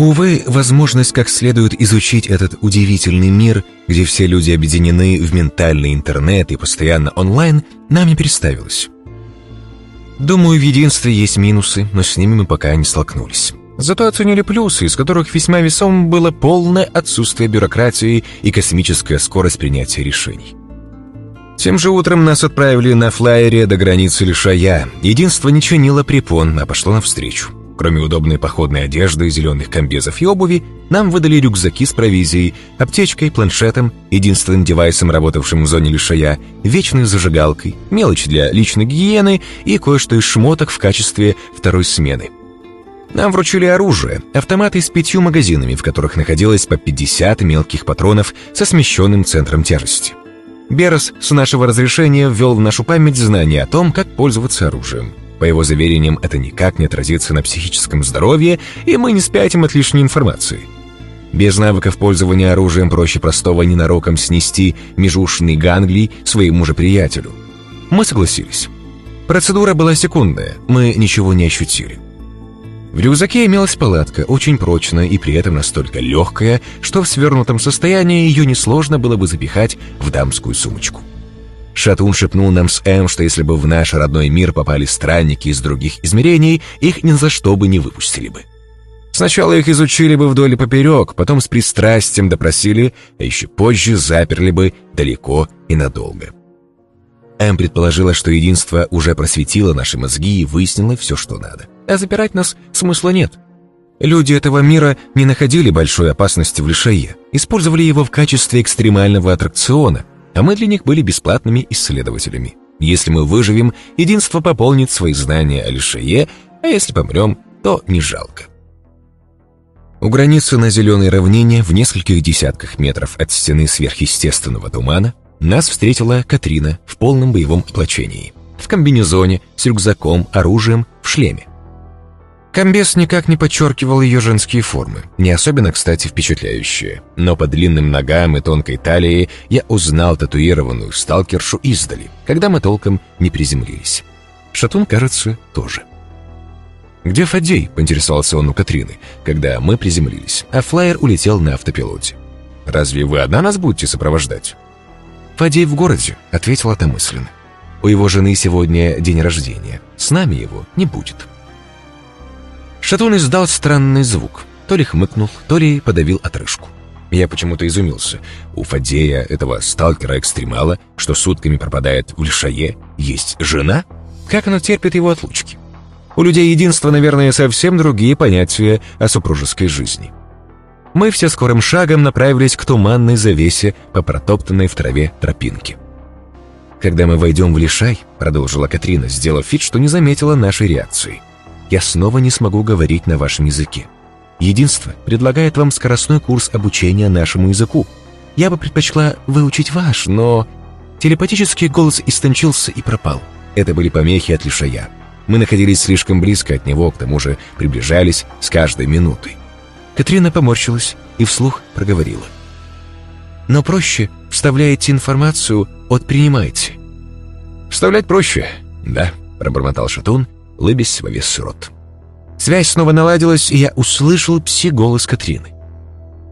Увы, возможность как следует изучить этот удивительный мир, где все люди объединены в ментальный интернет и постоянно онлайн, нам не представилась. Думаю, в единстве есть минусы, но с ними мы пока не столкнулись. Зато оценили плюсы, из которых весьма весомым было полное отсутствие бюрократии и космическая скорость принятия решений. Тем же утром нас отправили на флайере до границы Лишая. Единство не чинило препон, а пошло навстречу. Кроме удобной походной одежды, зеленых комбезов и обуви, нам выдали рюкзаки с провизией, аптечкой, планшетом, единственным девайсом, работавшим в зоне лишая, вечной зажигалкой, мелочь для личной гигиены и кое-что из шмоток в качестве второй смены. Нам вручили оружие, автоматы с пятью магазинами, в которых находилось по 50 мелких патронов со смещенным центром тяжести. Берос с нашего разрешения ввел в нашу память знания о том, как пользоваться оружием. По его заверениям, это никак не отразится на психическом здоровье, и мы не спятим от лишней информации. Без навыков пользования оружием проще простого ненароком снести межушный ганглий своему же приятелю. Мы согласились. Процедура была секундная, мы ничего не ощутили. В рюкзаке имелась палатка, очень прочная и при этом настолько легкая, что в свернутом состоянии ее несложно было бы запихать в дамскую сумочку. Шатун шепнул нам с Эм, что если бы в наш родной мир попали странники из других измерений, их ни за что бы не выпустили бы. Сначала их изучили бы вдоль и поперек, потом с пристрастием допросили, а еще позже заперли бы далеко и надолго. Эм предположила, что единство уже просветило наши мозги и выяснило все, что надо. А запирать нас смысла нет. Люди этого мира не находили большой опасности в Лишае, использовали его в качестве экстремального аттракциона, а мы для них были бесплатными исследователями. Если мы выживем, единство пополнит свои знания о Лишае, а если помрем, то не жалко. У границы на зеленой равнине, в нескольких десятках метров от стены сверхъестественного тумана, нас встретила Катрина в полном боевом оплачении. В комбинезоне, с рюкзаком, оружием, в шлеме. Комбез никак не подчеркивал ее женские формы, не особенно, кстати, впечатляющие. Но по длинным ногам и тонкой талии я узнал татуированную сталкершу издали, когда мы толком не приземлились. Шатун, кажется, тоже. «Где Фадей?» — поинтересовался он у Катрины, когда мы приземлились, а флайер улетел на автопилоте. «Разве вы одна нас будете сопровождать?» «Фадей в городе», — ответила та мысленно. «У его жены сегодня день рождения. С нами его не будет». Шатун издал странный звук. То ли хмыкнул, то ли подавил отрыжку. Я почему-то изумился. У Фадея, этого сталкера-экстремала, что сутками пропадает в лишае, есть жена? Как она терпит его отлучки? У людей единства, наверное, совсем другие понятия о супружеской жизни. Мы все скорым шагом направились к туманной завесе по протоптанной в траве тропинке. «Когда мы войдем в Лишай», — продолжила Катрина, сделав вид, что не заметила нашей реакции — я снова не смогу говорить на вашем языке. Единство предлагает вам скоростной курс обучения нашему языку. Я бы предпочла выучить ваш, но... Телепатический голос истончился и пропал. Это были помехи от лишая. Мы находились слишком близко от него, к тому же приближались с каждой минутой. Катрина поморщилась и вслух проговорила. «Но проще вставляете информацию от принимайте». «Вставлять проще, да», — пробормотал Шатун лыбясь во весь рот. Связь снова наладилась, и я услышал пси-голос Катрины.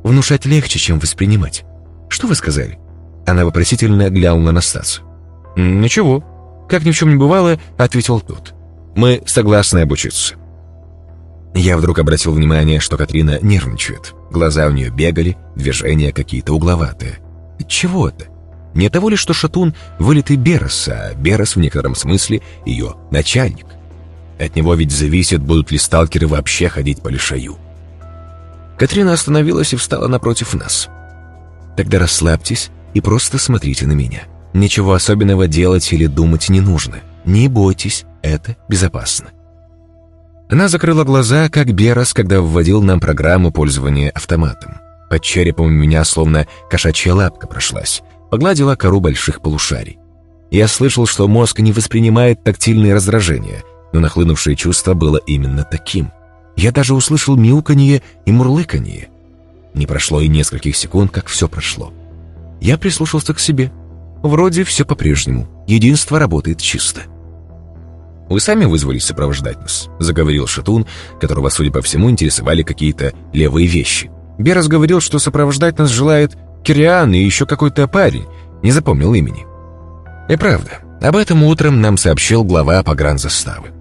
«Внушать легче, чем воспринимать. Что вы сказали?» Она вопросительно глянула на Стаса. «Ничего. Как ни в чем не бывало», — ответил тот. «Мы согласны обучиться». Я вдруг обратил внимание, что Катрина нервничает. Глаза у нее бегали, движения какие-то угловатые. Чего это? Не того ли, что Шатун — вылитый Берос, а Берос в некотором смысле ее начальник? От него ведь зависит, будут ли сталкеры вообще ходить по лишаю. Катрина остановилась и встала напротив нас. «Тогда расслабьтесь и просто смотрите на меня. Ничего особенного делать или думать не нужно. Не бойтесь, это безопасно». Она закрыла глаза, как Берас, когда вводил нам программу пользования автоматом. Под черепом у меня словно кошачья лапка прошлась, погладила кору больших полушарий. Я слышал, что мозг не воспринимает тактильные раздражения, но нахлынувшее чувство было именно таким. Я даже услышал мяуканье и мурлыканье. Не прошло и нескольких секунд, как все прошло. Я прислушался к себе. Вроде все по-прежнему. Единство работает чисто. «Вы сами вызвались сопровождать нас», — заговорил Шатун, которого, судя по всему, интересовали какие-то левые вещи. Берас говорил, что сопровождать нас желает Кириан и еще какой-то парень, не запомнил имени. И правда, об этом утром нам сообщил глава погранзаставы.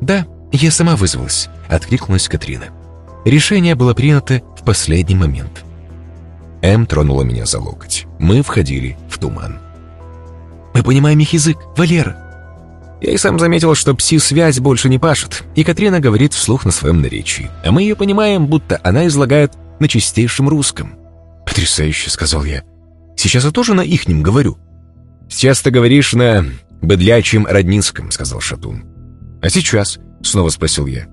«Да, я сама вызвалась», — откликнулась Катрина. Решение было принято в последний момент. М тронула меня за локоть. Мы входили в туман. «Мы понимаем их язык, Валера!» Я и сам заметил, что пси-связь больше не пашет, и Катрина говорит вслух на своем наречии, а мы ее понимаем, будто она излагает на чистейшем русском. «Потрясающе», — сказал я. «Сейчас я тоже на ихнем говорю». «Сейчас ты говоришь на быдлячьем роднинском», — сказал Шатун. «А сейчас?» — снова спросил я.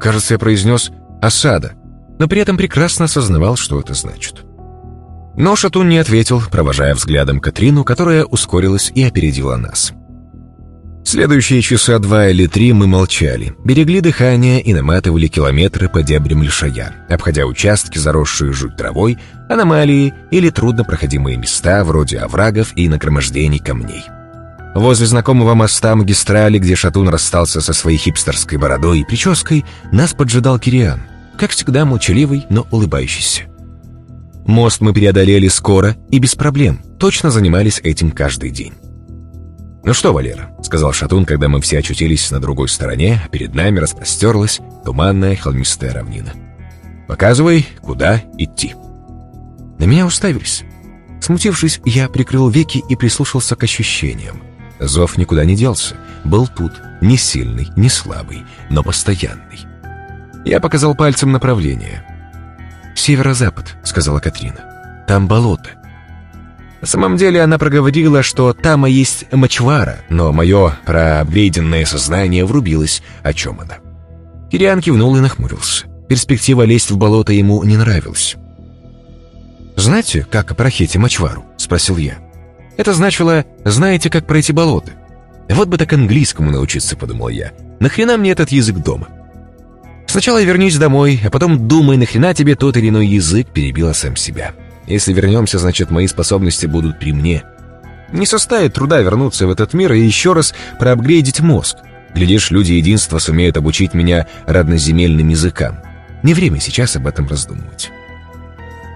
Кажется, я произнес «осада», но при этом прекрасно осознавал, что это значит. Но Шатун не ответил, провожая взглядом Катрину, которая ускорилась и опередила нас. Следующие часа два или три мы молчали, берегли дыхание и наматывали километры по дебрям лишая, обходя участки, заросшие жуть травой, аномалии или труднопроходимые места, вроде оврагов и нагромождений камней. Возле знакомого моста магистрали, где Шатун расстался со своей хипстерской бородой и прической, нас поджидал Кириан, как всегда молчаливый, но улыбающийся. Мост мы преодолели скоро и без проблем, точно занимались этим каждый день. «Ну что, Валера?» — сказал Шатун, когда мы все очутились на другой стороне, а перед нами распростерлась туманная холмистая равнина. «Показывай, куда идти». На меня уставились. Смутившись, я прикрыл веки и прислушался к ощущениям. Зов никуда не делся. Был тут, не сильный, не слабый, но постоянный. Я показал пальцем направление. «Северо-запад», — сказала Катрина. «Там болото. На самом деле она проговорила, что там и есть мочвара, но мое проапгрейденное сознание врубилось, о чем она. Кириан кивнул и нахмурился. Перспектива лезть в болото ему не нравилась. «Знаете, как прохите мочвару?» — спросил я. Это значило «знаете, как пройти болото». Вот бы так английскому научиться, подумал я. Нахрена мне этот язык дома? Сначала вернись домой, а потом думай, нахрена тебе тот или иной язык, перебила сам себя. Если вернемся, значит, мои способности будут при мне. Не составит труда вернуться в этот мир и еще раз проапгрейдить мозг. Глядишь, люди единства сумеют обучить меня родноземельным языкам. Не время сейчас об этом раздумывать.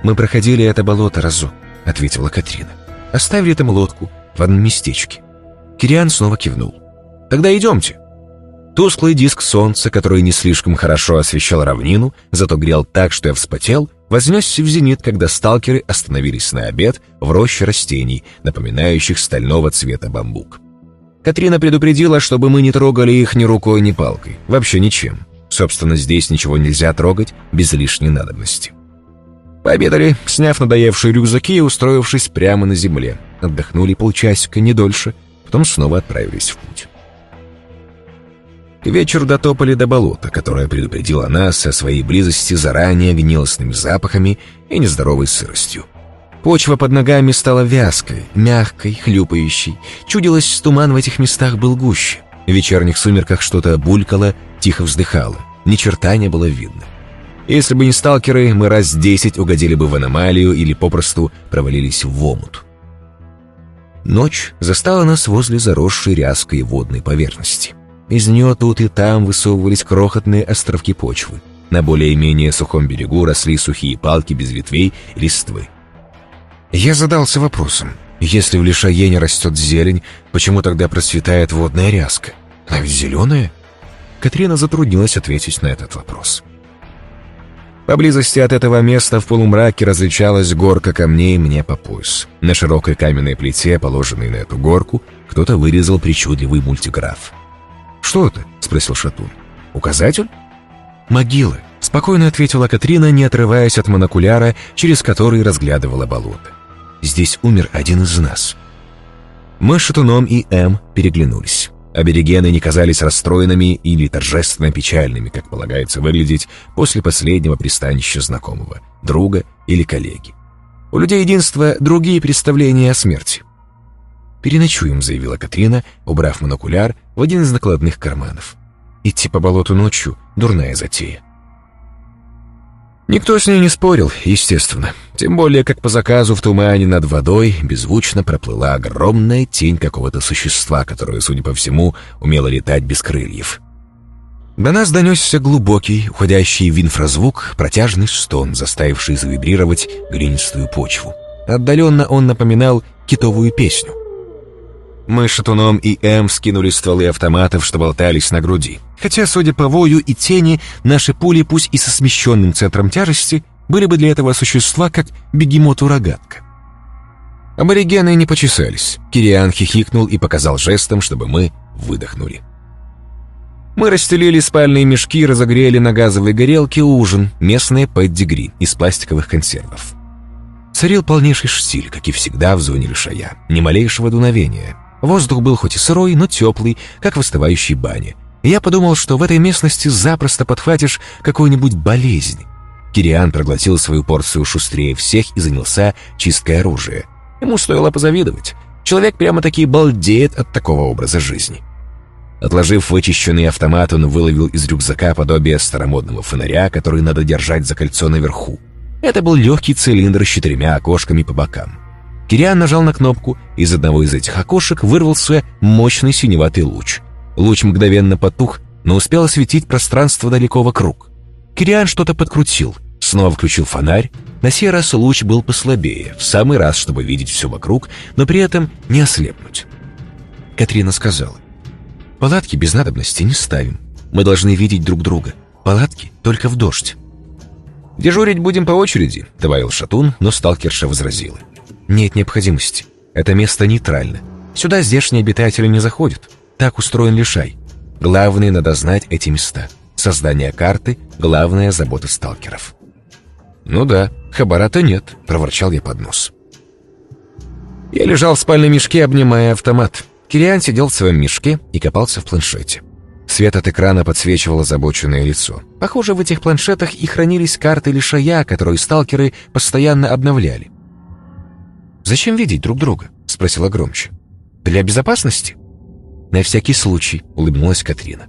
«Мы проходили это болото разу», — ответила Катрина. «Оставили там лодку в одном местечке». Кириан снова кивнул. «Тогда идемте». Тусклый диск солнца, который не слишком хорошо освещал равнину, зато грел так, что я вспотел, вознесся в зенит, когда сталкеры остановились на обед в роще растений, напоминающих стального цвета бамбук. Катрина предупредила, чтобы мы не трогали их ни рукой, ни палкой, вообще ничем. Собственно, здесь ничего нельзя трогать без лишней надобности. Пообедали, сняв надоевшие рюкзаки и устроившись прямо на земле. Отдохнули полчасика, не дольше, потом снова отправились в путь. К вечеру дотопали до болота, которое предупредило нас о своей близости заранее гнилостными запахами и нездоровой сыростью. Почва под ногами стала вязкой, мягкой, хлюпающей. Чудилось, туман в этих местах был гуще. В вечерних сумерках что-то булькало, тихо вздыхало. Ни черта не было видно. Если бы не сталкеры, мы раз десять угодили бы в аномалию или попросту провалились в омут. Ночь застала нас возле заросшей ряской водной поверхности. Из нее тут и там высовывались крохотные островки почвы. На более-менее сухом берегу росли сухие палки без ветвей и листвы. Я задался вопросом, если в Лишаене растет зелень, почему тогда процветает водная ряска? Она ведь зеленая? Катрина затруднилась ответить на этот вопрос. Поблизости от этого места в полумраке различалась горка камней мне по пояс. На широкой каменной плите, положенной на эту горку, кто-то вырезал причудливый мультиграф. «Что это?» — спросил Шатун. «Указатель?» «Могилы», — спокойно ответила Катрина, не отрываясь от монокуляра, через который разглядывала болото. «Здесь умер один из нас». Мы с Шатуном и М переглянулись. Аберегены не казались расстроенными или торжественно печальными, как полагается выглядеть после последнего пристанища знакомого, друга или коллеги. У людей единства другие представления о смерти. «Переночуем», — заявила Катрина, убрав монокуляр в один из накладных карманов. «Идти по болоту ночью — дурная затея». Никто с ней не спорил, естественно. Тем более, как по заказу в тумане над водой беззвучно проплыла огромная тень какого-то существа, которое, судя по всему, умело летать без крыльев. До нас донесся глубокий, уходящий в инфразвук, протяжный стон, заставивший завибрировать глинистую почву. Отдаленно он напоминал китовую песню. Мы с Шатуном и М скинули стволы автоматов, что болтались на груди. Хотя, судя по вою и тени, наши пули, пусть и со смещенным центром тяжести, были бы для этого существа как бегемоту-рогатка. Аборигены не почесались. Кириан хихикнул и показал жестом, чтобы мы выдохнули. Мы расстелили спальные мешки разогрели на газовой горелке ужин, местное пэддигри из пластиковых консервов. Царил полнейший штиль, как и всегда в зоне лишая. Ни малейшего дуновения. Воздух был хоть и сырой, но теплый, как в остывающей бане. Я подумал, что в этой местности запросто подхватишь какую-нибудь болезнь. Кириан проглотил свою порцию шустрее всех и занялся чисткой оружия. Ему стоило позавидовать. Человек прямо-таки балдеет от такого образа жизни. Отложив вычищенный автомат, он выловил из рюкзака подобие старомодного фонаря, который надо держать за кольцо наверху. Это был легкий цилиндр с четырьмя окошками по бокам. Кириан нажал на кнопку, из одного из этих окошек вырвался мощный синеватый луч. Луч мгновенно потух, но успел осветить пространство далеко вокруг. Кириан что-то подкрутил, снова включил фонарь. На сей раз луч был послабее, в самый раз, чтобы видеть все вокруг, но при этом не ослепнуть. Катрина сказала, Палатки без надобности не ставим. Мы должны видеть друг друга. Палатки только в дождь. «Дежурить будем по очереди», — добавил Шатун, но сталкерша возразила. «Нет необходимости. Это место нейтрально. Сюда здешние обитатели не заходят. Так устроен лишай. Главное, надо знать эти места. Создание карты — главная забота сталкеров». «Ну да, хабарата нет», — проворчал я под нос. Я лежал в спальном мешке, обнимая автомат. Кириан сидел в своем мешке и копался в планшете. Свет от экрана подсвечивал озабоченное лицо. Похоже, в этих планшетах и хранились карты лишая, которые сталкеры постоянно обновляли. «Зачем видеть друг друга?» — спросила громче. «Для безопасности?» «На всякий случай», — улыбнулась Катрина.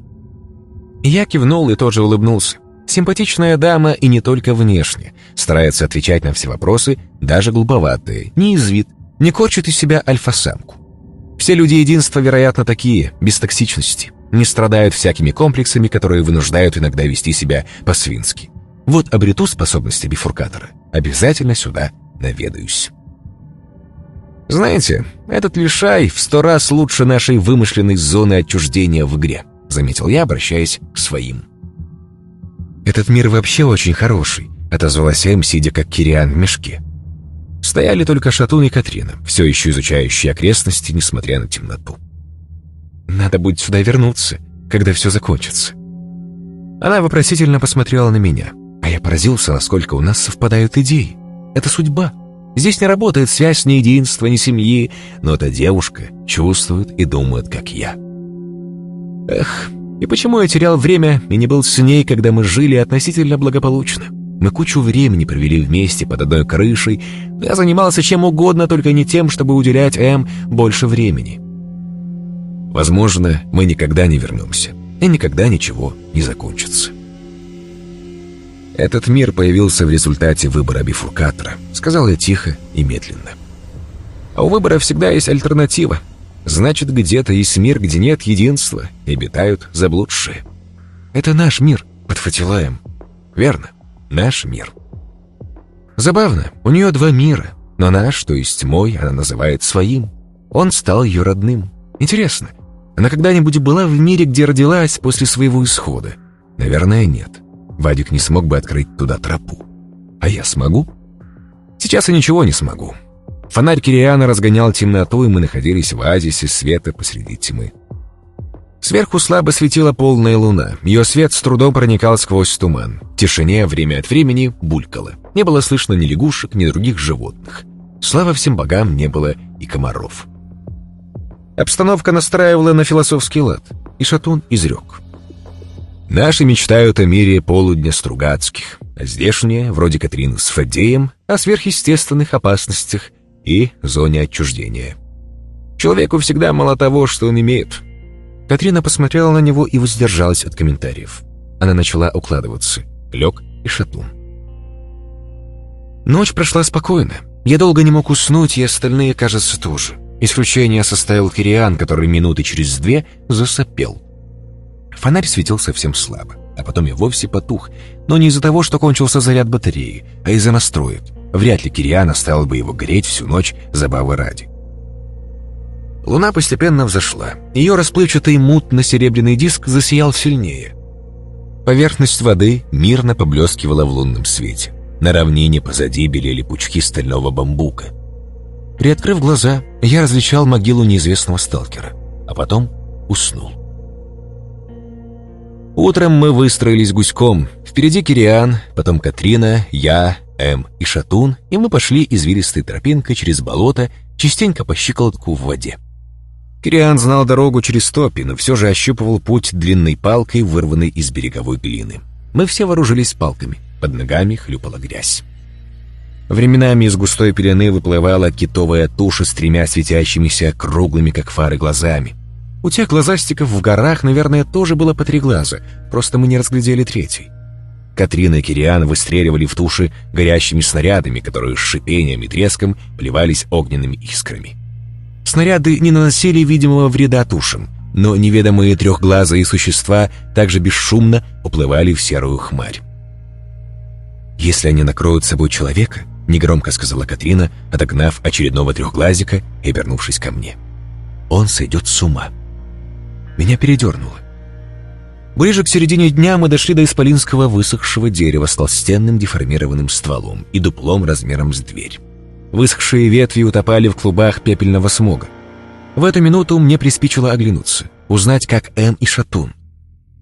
Я кивнул и тоже улыбнулся. Симпатичная дама и не только внешне. Старается отвечать на все вопросы, даже глуповатые, не из вид, не корчит из себя альфа-самку. Все люди единства, вероятно, такие, без токсичности. Не страдают всякими комплексами, которые вынуждают иногда вести себя по-свински. Вот обрету способности бифуркатора. Обязательно сюда наведаюсь. «Знаете, этот лишай в сто раз лучше нашей вымышленной зоны отчуждения в игре», заметил я, обращаясь к своим. «Этот мир вообще очень хороший», отозвалась Эм, сидя как Кириан в мешке. Стояли только Шатун и Катрина, все еще изучающие окрестности, несмотря на темноту. «Надо будет сюда вернуться, когда все закончится». Она вопросительно посмотрела на меня, а я поразился, насколько у нас совпадают идеи. Это судьба. Здесь не работает связь ни единства, ни семьи, но эта девушка чувствует и думает, как я. Эх, и почему я терял время и не был с ней, когда мы жили относительно благополучно? Мы кучу времени провели вместе под одной крышей. Я занимался чем угодно, только не тем, чтобы уделять М больше времени. Возможно, мы никогда не вернемся, и никогда ничего не закончится. Этот мир появился в результате выбора бифуркатора, сказал я тихо и медленно. А у выбора всегда есть альтернатива. Значит, где-то есть мир, где нет единства, и обитают заблудшие. Это наш мир, подхватила М. Верно наш мир. Забавно, у нее два мира, но наш, то есть мой, она называет своим. Он стал ее родным. Интересно, она когда-нибудь была в мире, где родилась после своего исхода? Наверное, нет. Вадик не смог бы открыть туда тропу. А я смогу? Сейчас я ничего не смогу. Фонарь Кириана разгонял темноту, и мы находились в оазисе света посреди тьмы. Сверху слабо светила полная луна. Ее свет с трудом проникал сквозь туман. В тишине время от времени булькало. Не было слышно ни лягушек, ни других животных. Слава всем богам, не было и комаров. Обстановка настраивала на философский лад, и Шатун изрек. Наши мечтают о мире полудня Стругацких, а здешние, вроде Катрины с Фадеем, о сверхъестественных опасностях и зоне отчуждения. Человеку всегда мало того, что он имеет — Катрина посмотрела на него и воздержалась от комментариев. Она начала укладываться. Лег и шатун. Ночь прошла спокойно. Я долго не мог уснуть, и остальные, кажется, тоже. Исключение составил Кириан, который минуты через две засопел. Фонарь светил совсем слабо, а потом и вовсе потух, но не из-за того, что кончился заряд батареи, а из-за настроек. Вряд ли Кириан оставил бы его греть всю ночь забавы ради. Луна постепенно взошла. Ее расплывчатый мутно-серебряный диск засиял сильнее. Поверхность воды мирно поблескивала в лунном свете. На равнине позади белели пучки стального бамбука. Приоткрыв глаза, я различал могилу неизвестного сталкера, а потом уснул. Утром мы выстроились гуськом. Впереди Кириан, потом Катрина, я, М и Шатун, и мы пошли извилистой тропинкой через болото, частенько по щиколотку в воде. Кириан знал дорогу через топи, но все же ощупывал путь длинной палкой, вырванной из береговой глины. Мы все вооружились палками. Под ногами хлюпала грязь. Временами из густой пелены выплывала китовая туша с тремя светящимися круглыми, как фары, глазами. У тех глазастиков в горах, наверное, тоже было по три глаза, просто мы не разглядели третий. Катрина и Кириан выстреливали в туши горящими снарядами, которые с шипением и треском плевались огненными искрами. Снаряды не наносили видимого вреда тушам, но неведомые трехглазые существа также бесшумно уплывали в серую хмарь. «Если они накроют собой человека», — негромко сказала Катрина, отогнав очередного трехглазика и обернувшись ко мне. «Он сойдет с ума». Меня передернуло. Ближе к середине дня мы дошли до исполинского высохшего дерева с толстенным деформированным стволом и дуплом размером с дверь. Высохшие ветви утопали в клубах пепельного смога. В эту минуту мне приспичило оглянуться, узнать, как М и Шатун.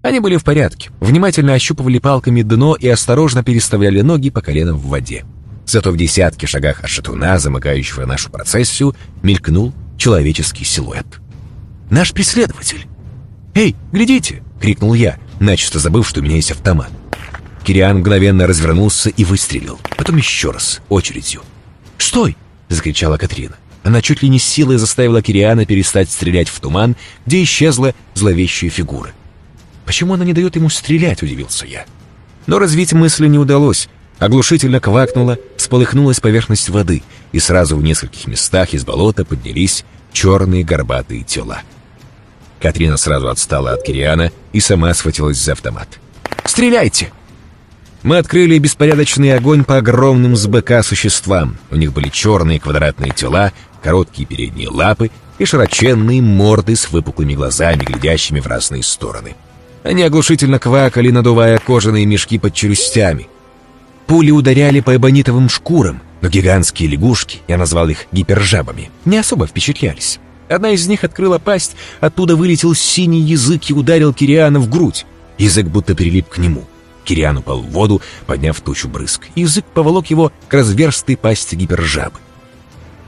Они были в порядке, внимательно ощупывали палками дно и осторожно переставляли ноги по коленам в воде. Зато в десятке шагах от шатуна, замыкающего нашу процессию, мелькнул человеческий силуэт. «Наш преследователь!» «Эй, глядите!» — крикнул я, начисто забыв, что у меня есть автомат. Кириан мгновенно развернулся и выстрелил, потом еще раз, очередью. «Стой!» — закричала Катрина. Она чуть ли не силой заставила Кириана перестать стрелять в туман, где исчезла зловещая фигура. «Почему она не дает ему стрелять?» — удивился я. Но развить мысли не удалось. Оглушительно квакнула, сполыхнулась поверхность воды, и сразу в нескольких местах из болота поднялись черные горбатые тела. Катрина сразу отстала от Кириана и сама схватилась за автомат. «Стреляйте!» Мы открыли беспорядочный огонь по огромным с быка существам. У них были черные квадратные тела, короткие передние лапы и широченные морды с выпуклыми глазами, глядящими в разные стороны. Они оглушительно квакали, надувая кожаные мешки под челюстями. Пули ударяли по эбонитовым шкурам, но гигантские лягушки, я назвал их гипержабами, не особо впечатлялись. Одна из них открыла пасть, оттуда вылетел синий язык и ударил Кириана в грудь. Язык будто прилип к нему. Кириан упал в воду, подняв тучу брызг. Язык поволок его к разверстой пасти гипержабы.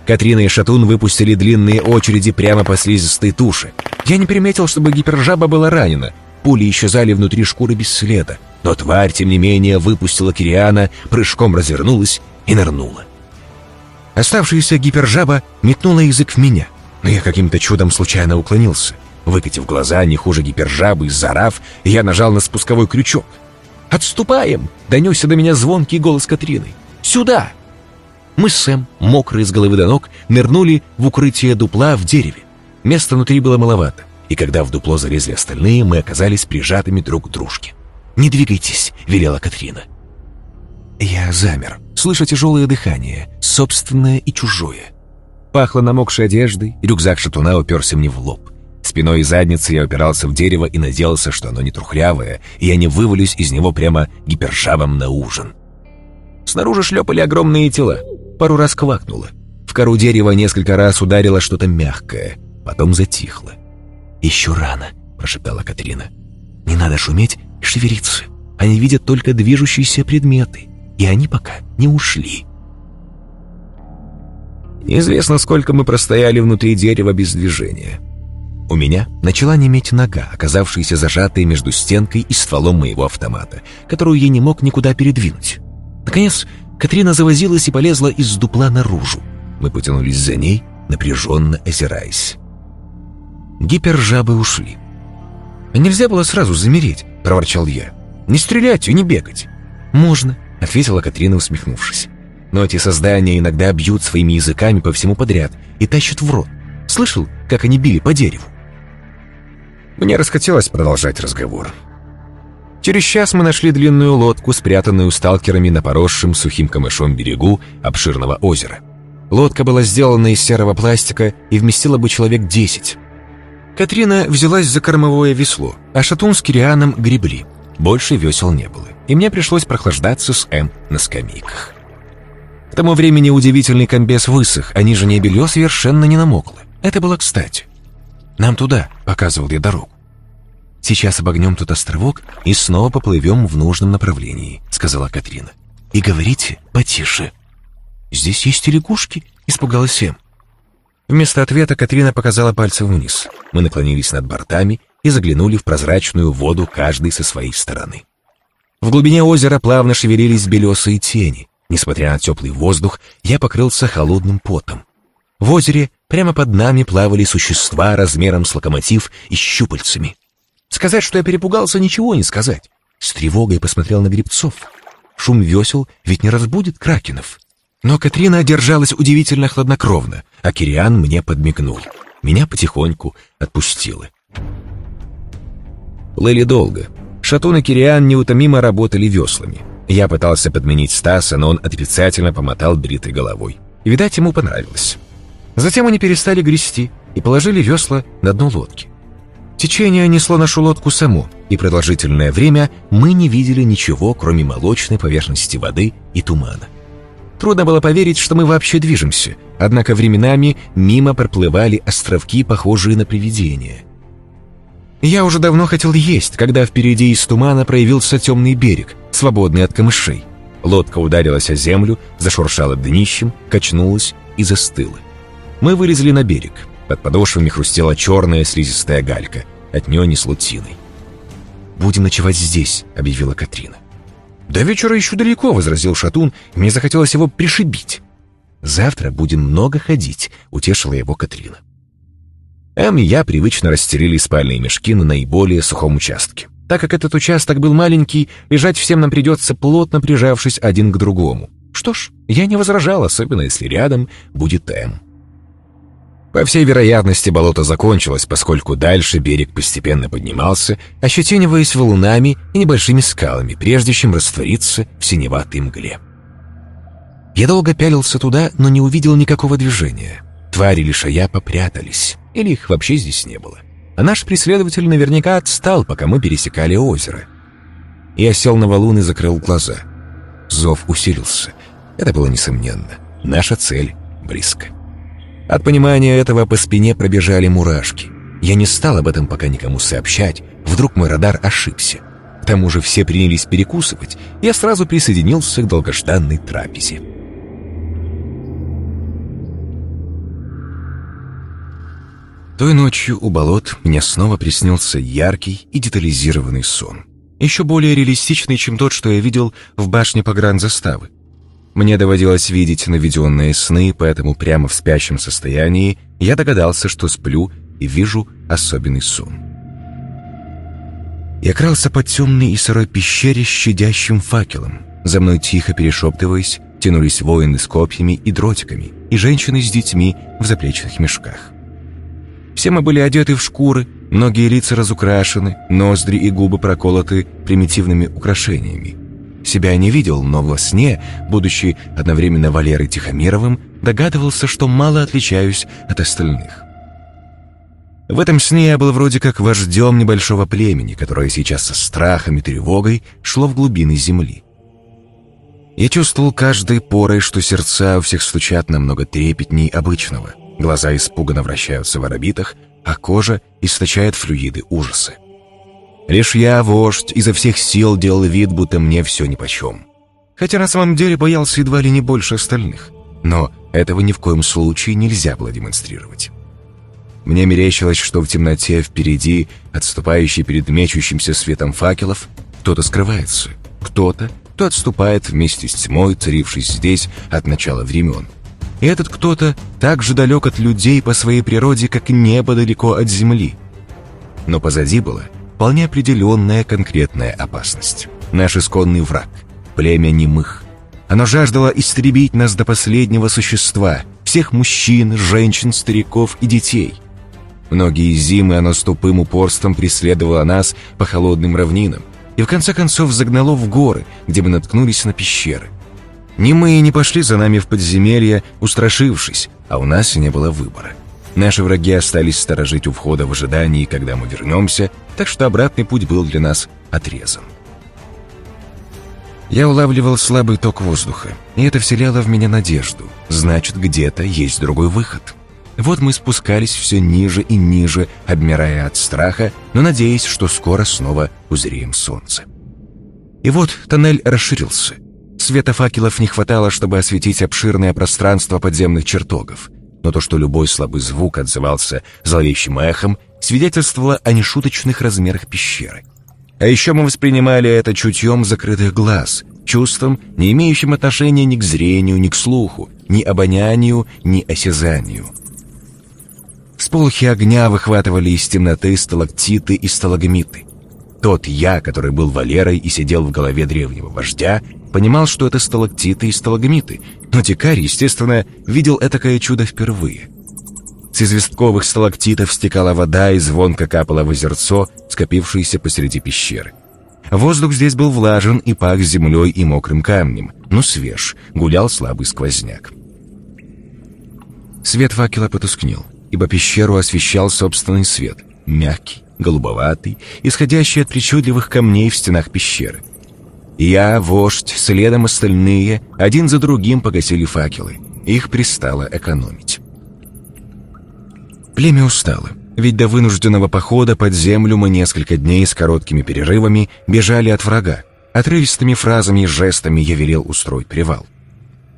Катрина и Шатун выпустили длинные очереди прямо по слизистой туше. Я не приметил, чтобы гипержаба была ранена. Пули исчезали внутри шкуры без следа. Но тварь, тем не менее, выпустила Кириана, прыжком развернулась и нырнула. Оставшаяся гипержаба метнула язык в меня, но я каким-то чудом случайно уклонился. Выкатив глаза, не хуже гипержабы, зарав, я нажал на спусковой крючок — «Отступаем!» — донесся до меня звонкий голос Катрины. «Сюда!» Мы с Сэм, мокрые с головы до ног, нырнули в укрытие дупла в дереве. Места внутри было маловато, и когда в дупло залезли остальные, мы оказались прижатыми друг к дружке. «Не двигайтесь!» — велела Катрина. Я замер, слыша тяжелое дыхание, собственное и чужое. Пахло намокшей одеждой, рюкзак шатуна уперся мне в лоб. Спиной и задницей я упирался в дерево и надеялся, что оно не трухлявое, и я не вывалюсь из него прямо гипершавом на ужин. Снаружи шлепали огромные тела. Пару раз квакнуло. В кору дерева несколько раз ударило что-то мягкое. Потом затихло. «Еще рано», — прошептала Катрина. «Не надо шуметь и шевелиться. Они видят только движущиеся предметы, и они пока не ушли». Неизвестно, сколько мы простояли внутри дерева без движения. У меня начала неметь нога, оказавшаяся зажатой между стенкой и стволом моего автомата, которую я не мог никуда передвинуть. Наконец, Катрина завозилась и полезла из дупла наружу. Мы потянулись за ней, напряженно озираясь. Гипержабы ушли. «Нельзя было сразу замереть», — проворчал я. «Не стрелять и не бегать». «Можно», — ответила Катрина, усмехнувшись. Но эти создания иногда бьют своими языками по всему подряд и тащат в рот. Слышал, как они били по дереву? Мне расхотелось продолжать разговор. Через час мы нашли длинную лодку, спрятанную сталкерами на поросшем сухим камышом берегу обширного озера. Лодка была сделана из серого пластика и вместила бы человек десять. Катрина взялась за кормовое весло, а Шатун с Кирианом гребли. Больше весел не было, и мне пришлось прохлаждаться с М на скамейках. К тому времени удивительный комбез высох, а ниже белье совершенно не намокло. Это было кстати. «Нам туда», — показывал я дорогу. «Сейчас обогнем тут островок и снова поплывем в нужном направлении», — сказала Катрина. «И говорите потише». «Здесь есть и лягушки?» — испугалась Эм. Вместо ответа Катрина показала пальцем вниз. Мы наклонились над бортами и заглянули в прозрачную воду каждый со своей стороны. В глубине озера плавно шевелились белесые тени. Несмотря на теплый воздух, я покрылся холодным потом. В озере прямо под нами плавали существа размером с локомотив и щупальцами. Сказать, что я перепугался, ничего не сказать. С тревогой посмотрел на грибцов. Шум весел ведь не разбудит кракенов. Но Катрина держалась удивительно хладнокровно, а Кириан мне подмигнул. Меня потихоньку отпустило. Плыли долго. Шатун и Кириан неутомимо работали веслами. Я пытался подменить Стаса, но он отрицательно помотал бритой головой. Видать, ему понравилось. Затем они перестали грести и положили весла на дно лодки. Течение несло нашу лодку само, и продолжительное время мы не видели ничего, кроме молочной поверхности воды и тумана. Трудно было поверить, что мы вообще движемся, однако временами мимо проплывали островки, похожие на привидения. Я уже давно хотел есть, когда впереди из тумана проявился темный берег, свободный от камышей. Лодка ударилась о землю, зашуршала днищем, качнулась и застыла. Мы вылезли на берег. Под подошвами хрустела черная слизистая галька. От нее несло тиной. «Будем ночевать здесь», — объявила Катрина. «До вечера еще далеко», — возразил Шатун. «Мне захотелось его пришибить». «Завтра будем много ходить», — утешила его Катрина. Эм и я привычно расстелили спальные мешки на наиболее сухом участке. Так как этот участок был маленький, лежать всем нам придется плотно прижавшись один к другому. Что ж, я не возражал, особенно если рядом будет Эм. По всей вероятности, болото закончилось, поскольку дальше берег постепенно поднимался, ощетиниваясь валунами и небольшими скалами, прежде чем раствориться в синеватой мгле. Я долго пялился туда, но не увидел никакого движения. Твари лишая попрятались, или их вообще здесь не было. А наш преследователь наверняка отстал, пока мы пересекали озеро. Я сел на валун и закрыл глаза. Зов усилился. Это было несомненно. Наша цель близко. От понимания этого по спине пробежали мурашки. Я не стал об этом пока никому сообщать. Вдруг мой радар ошибся. К тому же все принялись перекусывать. Я сразу присоединился к долгожданной трапезе. Той ночью у болот мне снова приснился яркий и детализированный сон. Еще более реалистичный, чем тот, что я видел в башне погранзаставы. Мне доводилось видеть наведенные сны, поэтому прямо в спящем состоянии я догадался, что сплю и вижу особенный сон. Я крался по темной и сырой пещере с щадящим факелом. За мной тихо перешептываясь, тянулись воины с копьями и дротиками, и женщины с детьми в заплечных мешках. Все мы были одеты в шкуры, многие лица разукрашены, ноздри и губы проколоты примитивными украшениями. Себя не видел, но во сне, будучи одновременно Валерой Тихомировым, догадывался, что мало отличаюсь от остальных. В этом сне я был вроде как вождем небольшого племени, которое сейчас со страхом и тревогой шло в глубины земли. Я чувствовал каждой порой, что сердца у всех стучат намного трепетней обычного. Глаза испуганно вращаются в орбитах, а кожа источает флюиды ужаса. Лишь я, вождь, изо всех сил делал вид, будто мне все нипочем. Хотя на самом деле боялся едва ли не больше остальных. Но этого ни в коем случае нельзя было демонстрировать. Мне мерещилось, что в темноте впереди, отступающий перед мечущимся светом факелов, кто-то скрывается, кто-то, кто отступает вместе с тьмой, царившей здесь от начала времен. Этот кто-то так же далек от людей по своей природе, как небо далеко от земли. Но позади было — вполне определенная конкретная опасность. Наш исконный враг, племя немых. Оно жаждало истребить нас до последнего существа, всех мужчин, женщин, стариков и детей. Многие зимы оно с тупым упорством преследовало нас по холодным равнинам и в конце концов загнало в горы, где мы наткнулись на пещеры. Ни мы и не пошли за нами в подземелье, устрашившись, а у нас не было выбора. Наши враги остались сторожить у входа в ожидании, когда мы вернемся, так что обратный путь был для нас отрезан. Я улавливал слабый ток воздуха, и это вселяло в меня надежду. Значит, где-то есть другой выход. Вот мы спускались все ниже и ниже, обмирая от страха, но надеясь, что скоро снова узреем солнце. И вот тоннель расширился. Света факелов не хватало, чтобы осветить обширное пространство подземных чертогов. Но то, что любой слабый звук отзывался зловещим эхом, свидетельствовало о нешуточных размерах пещеры. А еще мы воспринимали это чутьем закрытых глаз, чувством, не имеющим отношения ни к зрению, ни к слуху, ни обонянию, ни осязанию. Сполохи огня выхватывали из темноты сталактиты и сталагмиты. Тот я, который был Валерой и сидел в голове древнего вождя, понимал, что это сталактиты и сталагмиты, но Тикарь, естественно, видел этакое чудо впервые — с известковых сталактитов стекала вода и звонко капала в озерцо, скопившееся посреди пещеры. Воздух здесь был влажен и пах землей и мокрым камнем, но свеж, гулял слабый сквозняк. Свет факела потускнел, ибо пещеру освещал собственный свет, мягкий, голубоватый, исходящий от причудливых камней в стенах пещеры. Я, вождь, следом остальные, один за другим погасили факелы. Их пристало экономить. Племя устало, ведь до вынужденного похода под землю мы несколько дней с короткими перерывами бежали от врага. Отрывистыми фразами и жестами я велел устроить привал.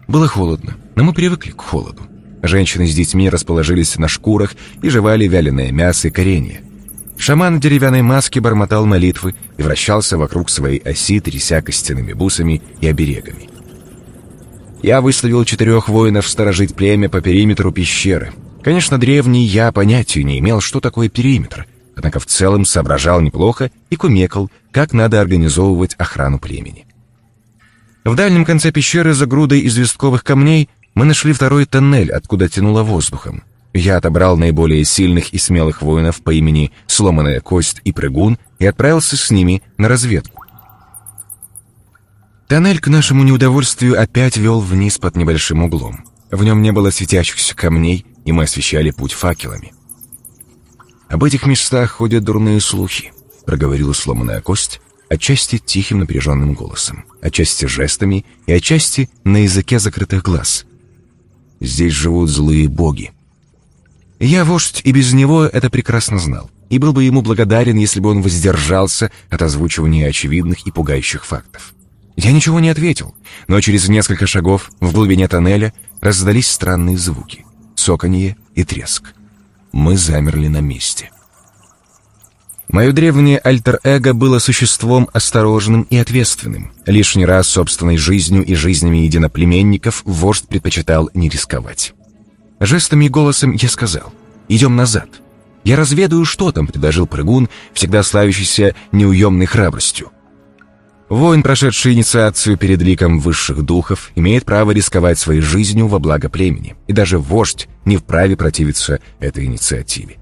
Было холодно, но мы привыкли к холоду. Женщины с детьми расположились на шкурах и жевали вяленое мясо и коренья. Шаман в деревянной маске бормотал молитвы и вращался вокруг своей оси, тряся костяными бусами и оберегами. Я выставил четырех воинов сторожить племя по периметру пещеры, Конечно, древний я понятия не имел, что такое периметр, однако в целом соображал неплохо и кумекал, как надо организовывать охрану племени. В дальнем конце пещеры за грудой известковых камней мы нашли второй тоннель, откуда тянуло воздухом. Я отобрал наиболее сильных и смелых воинов по имени Сломанная Кость и Прыгун и отправился с ними на разведку. Тоннель к нашему неудовольствию опять вел вниз под небольшим углом. В нем не было светящихся камней, и мы освещали путь факелами. «Об этих местах ходят дурные слухи», — проговорила сломанная кость, отчасти тихим напряженным голосом, отчасти жестами и отчасти на языке закрытых глаз. «Здесь живут злые боги». Я, вождь, и без него это прекрасно знал, и был бы ему благодарен, если бы он воздержался от озвучивания очевидных и пугающих фактов. Я ничего не ответил, но через несколько шагов в глубине тоннеля раздались странные звуки, цоканье и треск. Мы замерли на месте. Мое древнее альтер-эго было существом осторожным и ответственным. Лишний раз собственной жизнью и жизнями единоплеменников вождь предпочитал не рисковать. Жестами и голосом я сказал «Идем назад». «Я разведаю, что там», — предложил прыгун, всегда славящийся неуемной храбростью. Воин, прошедший инициацию перед ликом высших духов, имеет право рисковать своей жизнью во благо племени, и даже вождь не вправе противиться этой инициативе.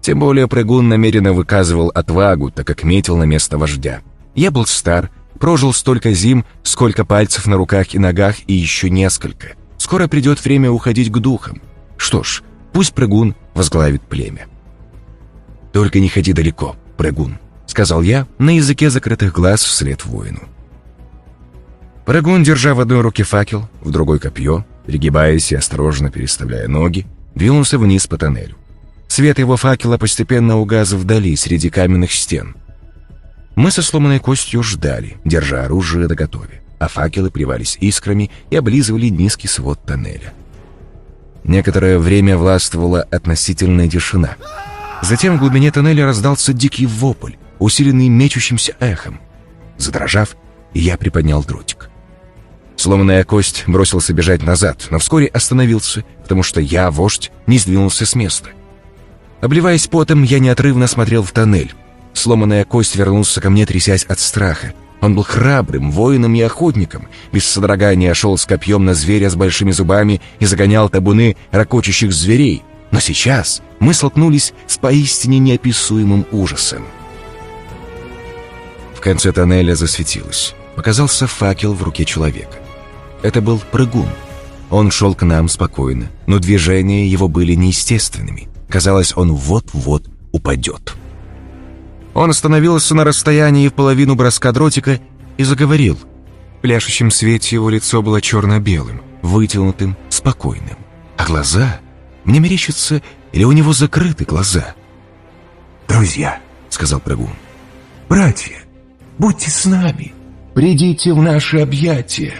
Тем более прыгун намеренно выказывал отвагу, так как метил на место вождя. Я был стар, прожил столько зим, сколько пальцев на руках и ногах, и еще несколько. Скоро придет время уходить к духам. Что ж, пусть прыгун возглавит племя. «Только не ходи далеко, прыгун», — сказал я на языке закрытых глаз вслед воину. Парагон, держа в одной руке факел, в другой копье, перегибаясь и осторожно переставляя ноги, двинулся вниз по тоннелю. Свет его факела постепенно угас вдали, среди каменных стен. Мы со сломанной костью ждали, держа оружие наготове, а факелы плевались искрами и облизывали низкий свод тоннеля. Некоторое время властвовала относительная тишина. Затем в глубине тоннеля раздался дикий вопль, усиленный мечущимся эхом. Задрожав, я приподнял дротик. Сломанная кость бросился бежать назад, но вскоре остановился, потому что я, вождь, не сдвинулся с места. Обливаясь потом, я неотрывно смотрел в тоннель. Сломанная кость вернулся ко мне, трясясь от страха. Он был храбрым, воином и охотником, без содрогания шел с копьем на зверя с большими зубами и загонял табуны ракочущих зверей. Но сейчас мы столкнулись с поистине неописуемым ужасом. В конце тоннеля засветилось. Показался факел в руке человека. Это был прыгун. Он шел к нам спокойно, но движения его были неестественными. Казалось, он вот-вот упадет. Он остановился на расстоянии в половину броска дротика и заговорил. В пляшущем свете его лицо было черно-белым, вытянутым, спокойным. А глаза... Мне мерещится, или у него закрыты глаза? «Друзья», — сказал прыгун, — «братья, будьте с нами, придите в наши объятия».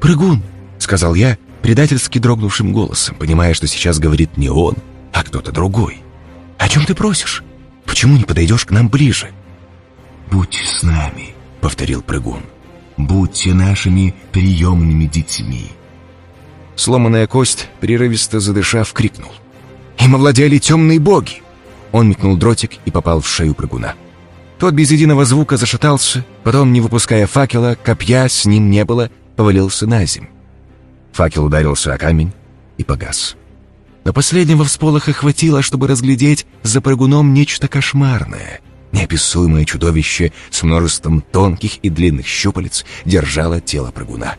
«Прыгун», — сказал я, предательски дрогнувшим голосом, понимая, что сейчас говорит не он, а кто-то другой. «О чем ты просишь?» Почему не подойдешь к нам ближе?» «Будьте с нами», — повторил прыгун. «Будьте нашими приемными детьми». Сломанная кость, прерывисто задышав, крикнул. «Им овладели темные боги!» Он метнул дротик и попал в шею прыгуна. Тот без единого звука зашатался, потом, не выпуская факела, копья с ним не было, повалился на земь. Факел ударился о камень и погас. Но последнего всполоха хватило, чтобы разглядеть за прыгуном нечто кошмарное. Неописуемое чудовище с множеством тонких и длинных щупалец держало тело прыгуна.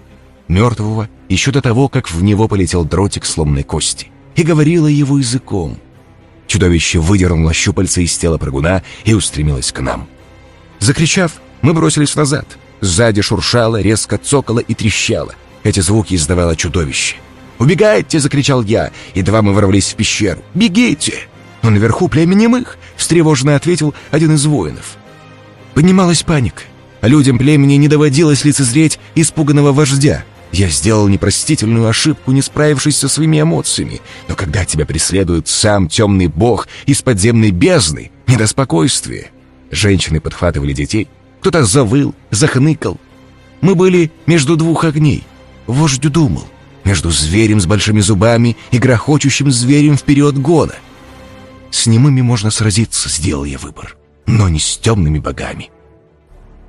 Мертвого еще до того, как в него полетел дротик сломанной кости. И говорило его языком. Чудовище выдернуло щупальца из тела прыгуна и устремилось к нам. Закричав, мы бросились назад. Сзади шуршало, резко цокало и трещало. Эти звуки издавало чудовище. «Убегайте!» — закричал я. Едва мы ворвались в пещеру. «Бегите!» «Но наверху племя немых!» — встревоженно ответил один из воинов. Поднималась паника. Людям племени не доводилось лицезреть испуганного вождя. Я сделал непростительную ошибку, не справившись со своими эмоциями. Но когда тебя преследует сам темный бог из подземной бездны, не до спокойствия. Женщины подхватывали детей, кто-то завыл, захныкал. Мы были между двух огней. Вождь думал между зверем с большими зубами и грохочущим зверем вперед гона. С немыми можно сразиться, сделал я выбор, но не с темными богами.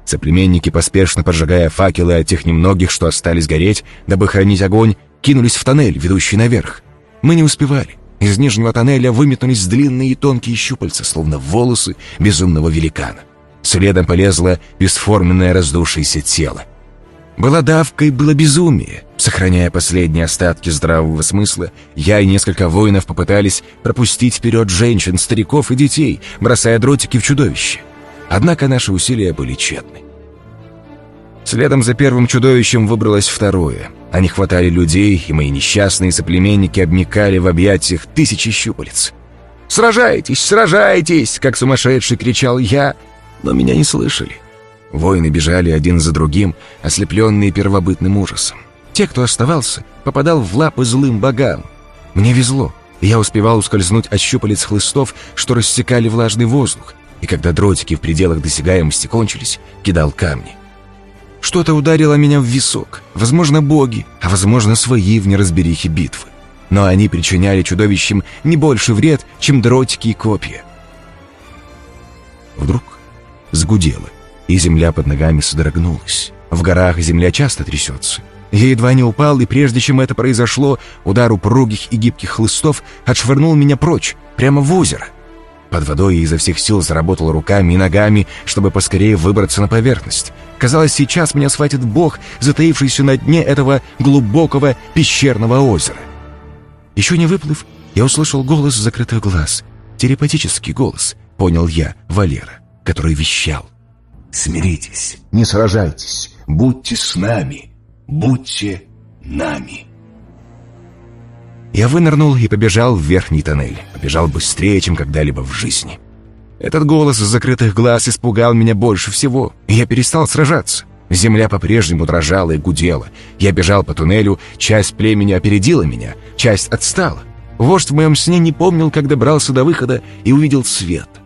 Соплеменники, поспешно поджигая факелы от тех немногих, что остались гореть, дабы хранить огонь, кинулись в тоннель, ведущий наверх. Мы не успевали. Из нижнего тоннеля выметнулись длинные и тонкие щупальца, словно волосы безумного великана. Следом полезло бесформенное раздувшееся тело. Была давка и было безумие. Сохраняя последние остатки здравого смысла, я и несколько воинов попытались пропустить вперед женщин, стариков и детей, бросая дротики в чудовище. Однако наши усилия были тщетны. Следом за первым чудовищем выбралось второе. Они хватали людей, и мои несчастные соплеменники обмекали в объятиях тысячи щупалец. «Сражайтесь, сражайтесь!» — как сумасшедший кричал я, но меня не слышали. Воины бежали один за другим, ослепленные первобытным ужасом. Те, кто оставался, попадал в лапы злым богам. Мне везло, я успевал ускользнуть от щупалец хлыстов, что рассекали влажный воздух, и когда дротики в пределах досягаемости кончились, кидал камни. Что-то ударило меня в висок, возможно, боги, а возможно, свои в неразберихе битвы. Но они причиняли чудовищам не больше вред, чем дротики и копья. Вдруг сгудело и земля под ногами содрогнулась. В горах земля часто трясется. Я едва не упал, и прежде чем это произошло, удар упругих и гибких хлыстов отшвырнул меня прочь, прямо в озеро. Под водой я изо всех сил заработал руками и ногами, чтобы поскорее выбраться на поверхность. Казалось, сейчас меня схватит бог, затаившийся на дне этого глубокого пещерного озера. Еще не выплыв, я услышал голос закрытых глаз. Телепатический голос, понял я, Валера, который вещал. Смиритесь, не сражайтесь, будьте с нами, будьте нами. Я вынырнул и побежал в верхний тоннель. Побежал быстрее, чем когда-либо в жизни. Этот голос из закрытых глаз испугал меня больше всего, и я перестал сражаться. Земля по-прежнему дрожала и гудела. Я бежал по туннелю, часть племени опередила меня, часть отстала. Вождь в моем сне не помнил, как добрался до выхода и увидел свет —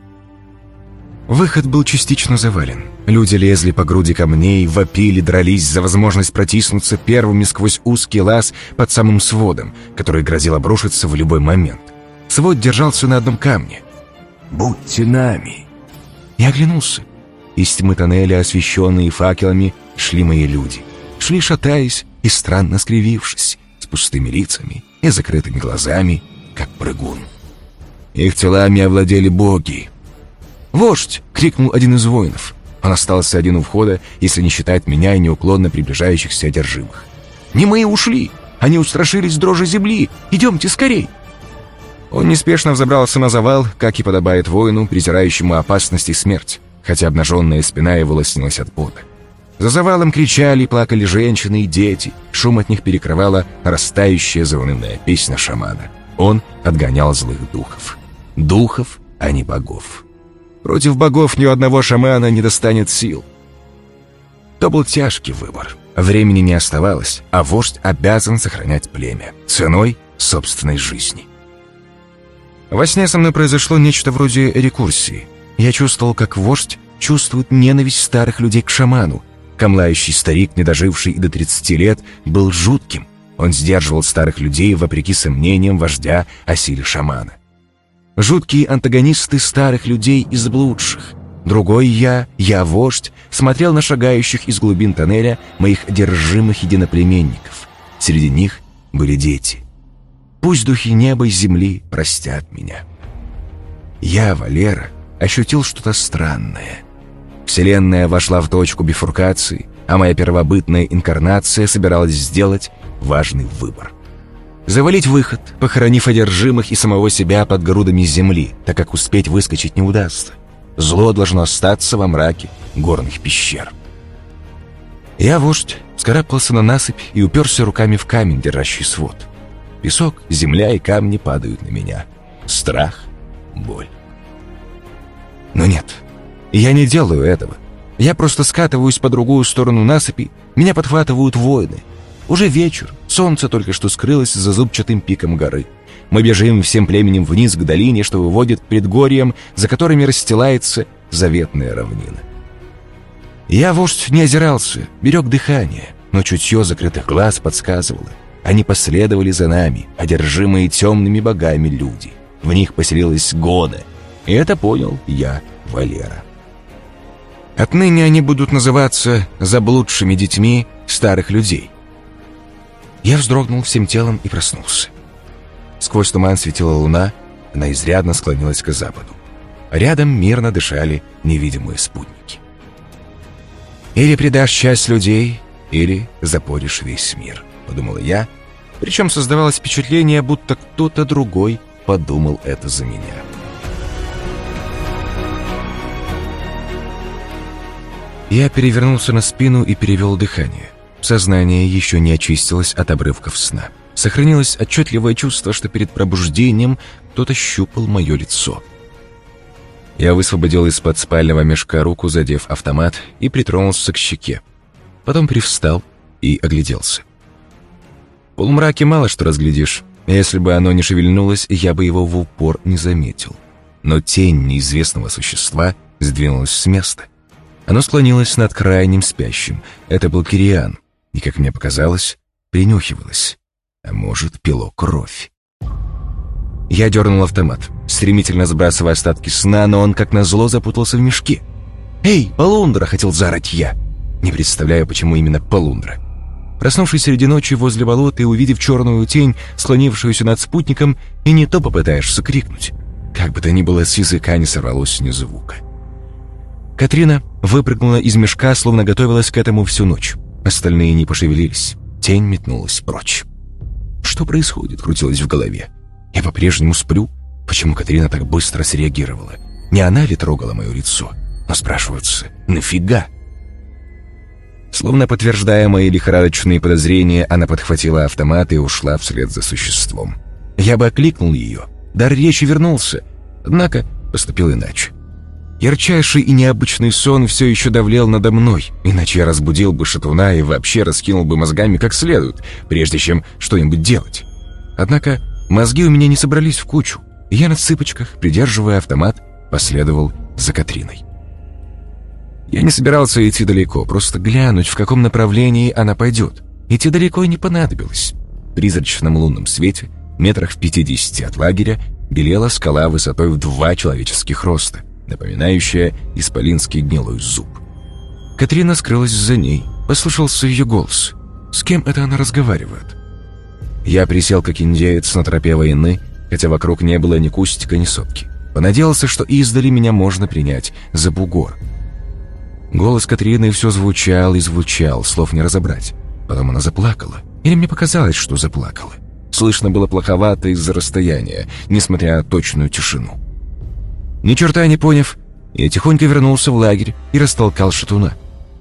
Выход был частично завален. Люди лезли по груди камней, вопили, дрались за возможность протиснуться первыми сквозь узкий лаз под самым сводом, который грозил обрушиться в любой момент. Свод держался на одном камне. «Будьте нами!» Я оглянулся. Из тьмы тоннеля, освещенные факелами, шли мои люди. Шли шатаясь и странно скривившись, с пустыми лицами и закрытыми глазами, как прыгун. Их телами овладели боги. «Вождь!» — крикнул один из воинов. Он остался один у входа, если не считать меня и неуклонно приближающихся одержимых. «Не мы ушли! Они устрашились дрожи земли! Идемте скорей!» Он неспешно взобрался на завал, как и подобает воину, презирающему опасность и смерть, хотя обнаженная спина его лоснилась от пота. За завалом кричали и плакали женщины и дети. Шум от них перекрывала растающая заунывная песня шамана. Он отгонял злых духов. Духов, а не богов. Против богов ни у одного шамана не достанет сил. То был тяжкий выбор. Времени не оставалось, а вождь обязан сохранять племя ценой собственной жизни. Во сне со мной произошло нечто вроде рекурсии. Я чувствовал, как вождь чувствует ненависть старых людей к шаману. Камлающий старик, не доживший и до 30 лет, был жутким. Он сдерживал старых людей вопреки сомнениям вождя о силе шамана. Жуткие антагонисты старых людей из блудших. Другой я, я вождь, смотрел на шагающих из глубин тоннеля моих одержимых единоплеменников. Среди них были дети. Пусть духи неба и земли простят меня. Я, Валера, ощутил что-то странное. Вселенная вошла в точку бифуркации, а моя первобытная инкарнация собиралась сделать важный выбор. Завалить выход, похоронив одержимых и самого себя под грудами земли, так как успеть выскочить не удастся. Зло должно остаться во мраке горных пещер. Я, вождь, скарабкался на насыпь и уперся руками в камень, держащий свод. Песок, земля и камни падают на меня. Страх, боль. Но нет, я не делаю этого. Я просто скатываюсь по другую сторону насыпи, меня подхватывают воины. Уже вечер, солнце только что скрылось за зубчатым пиком горы. Мы бежим всем племенем вниз к долине, что выводит к предгорьям, за которыми расстилается заветная равнина. Я, вождь, не озирался, берег дыхание, но чутье закрытых глаз подсказывало. Они последовали за нами, одержимые темными богами люди. В них поселилась Гона. И это понял я, Валера. Отныне они будут называться заблудшими детьми старых людей. Я вздрогнул всем телом и проснулся. Сквозь туман светила луна, она изрядно склонилась к западу. Рядом мирно дышали невидимые спутники. Или предашь часть людей, или запоришь весь мир подумала я, причем создавалось впечатление, будто кто-то другой подумал это за меня. Я перевернулся на спину и перевел дыхание. Сознание еще не очистилось от обрывков сна. Сохранилось отчетливое чувство, что перед пробуждением кто-то щупал мое лицо. Я высвободил из-под спального мешка руку, задев автомат, и притронулся к щеке. Потом привстал и огляделся полумраке мало что разглядишь. Если бы оно не шевельнулось, я бы его в упор не заметил. Но тень неизвестного существа сдвинулась с места. Оно склонилось над крайним спящим. Это был Кириан. И, как мне показалось, принюхивалось. А может, пило кровь. Я дернул автомат, стремительно сбрасывая остатки сна, но он, как назло, запутался в мешке. «Эй, полундра!» — хотел заорать я. Не представляю, почему именно полундра. Проснувшись среди ночи возле болота и увидев черную тень, склонившуюся над спутником, и не то попытаешься крикнуть. Как бы то ни было, с языка не сорвалось ни звука. Катрина выпрыгнула из мешка, словно готовилась к этому всю ночь. Остальные не пошевелились. Тень метнулась прочь. Что происходит, крутилось в голове. Я по-прежнему сплю? Почему Катрина так быстро среагировала? Не она ли трогала мое лицо? Но спрашиваются, нафига? Словно подтверждая мои лихорадочные подозрения, она подхватила автомат и ушла вслед за существом. Я бы окликнул ее. Дар речи вернулся. Однако поступил иначе. Ярчайший и необычный сон все еще давлел надо мной, иначе я разбудил бы шатуна и вообще раскинул бы мозгами как следует, прежде чем что-нибудь делать. Однако мозги у меня не собрались в кучу, и я на цыпочках, придерживая автомат, последовал за Катриной. Я не собирался идти далеко, просто глянуть, в каком направлении она пойдет. Идти далеко не понадобилось. В призрачном лунном свете, метрах в пятидесяти от лагеря, белела скала высотой в два человеческих роста. Напоминающая исполинский гнилой зуб. Катрина скрылась за ней, послышался ее голос. С кем это она разговаривает? Я присел как индеец на тропе войны, хотя вокруг не было ни кустика, ни сопки. Понадеялся, что издали меня можно принять за бугор. Голос Катрины все звучал и звучал, слов не разобрать. Потом она заплакала. Или мне показалось, что заплакала. Слышно было плоховато из-за расстояния, несмотря на точную тишину. Ни черта не поняв, я тихонько вернулся в лагерь и растолкал шатуна.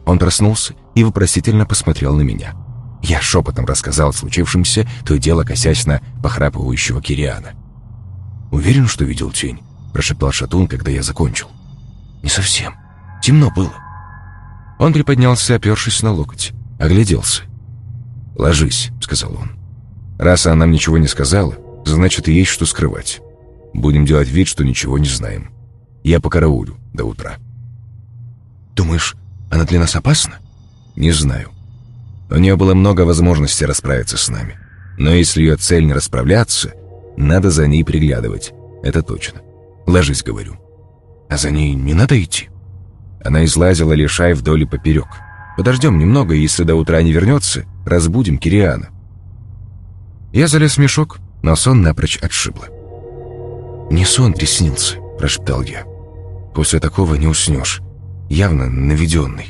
Он проснулся и вопросительно посмотрел на меня. Я шепотом рассказал случившемся, то дело косясь на похрапывающего Кириана. «Уверен, что видел тень?» – прошептал Шатун, когда я закончил. «Не совсем. Темно было». Он приподнялся, опершись на локоть. Огляделся. «Ложись», — сказал он. «Раз она нам ничего не сказала, значит, есть что скрывать. Будем делать вид, что ничего не знаем. Я по караулю до утра». «Думаешь, она для нас опасна?» «Не знаю. У нее было много возможностей расправиться с нами. Но если ее цель не расправляться, надо за ней приглядывать. Это точно. Ложись, говорю. А за ней не надо идти?» Она излазила лишай вдоль и поперек. «Подождем немного, и если до утра не вернется, разбудим Кириана». Я залез в мешок, но сон напрочь отшибло. «Не сон приснился», — прошептал я. «После такого не уснешь. Явно наведенный».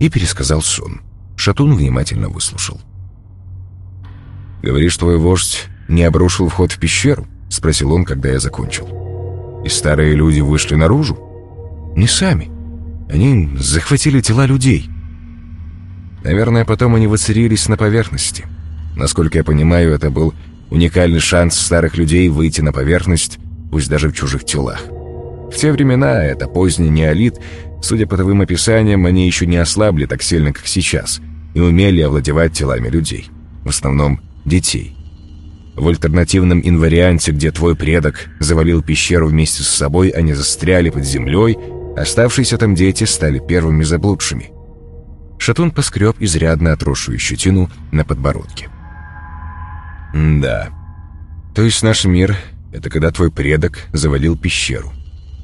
И пересказал сон. Шатун внимательно выслушал. «Говоришь, твой вождь не обрушил вход в пещеру?» — спросил он, когда я закончил. «И старые люди вышли наружу?» «Не сами. Они захватили тела людей. Наверное, потом они воцарились на поверхности. Насколько я понимаю, это был уникальный шанс старых людей выйти на поверхность, пусть даже в чужих телах. В те времена, это поздний неолит, судя по твоим описаниям, они еще не ослабли так сильно, как сейчас, и умели овладевать телами людей. В основном детей. В альтернативном инварианте, где твой предок завалил пещеру вместе с собой, они застряли под землей, оставшиеся там дети стали первыми заблудшими. Шатун поскреб изрядно отросшую щетину на подбородке. «Да. То есть наш мир — это когда твой предок завалил пещеру.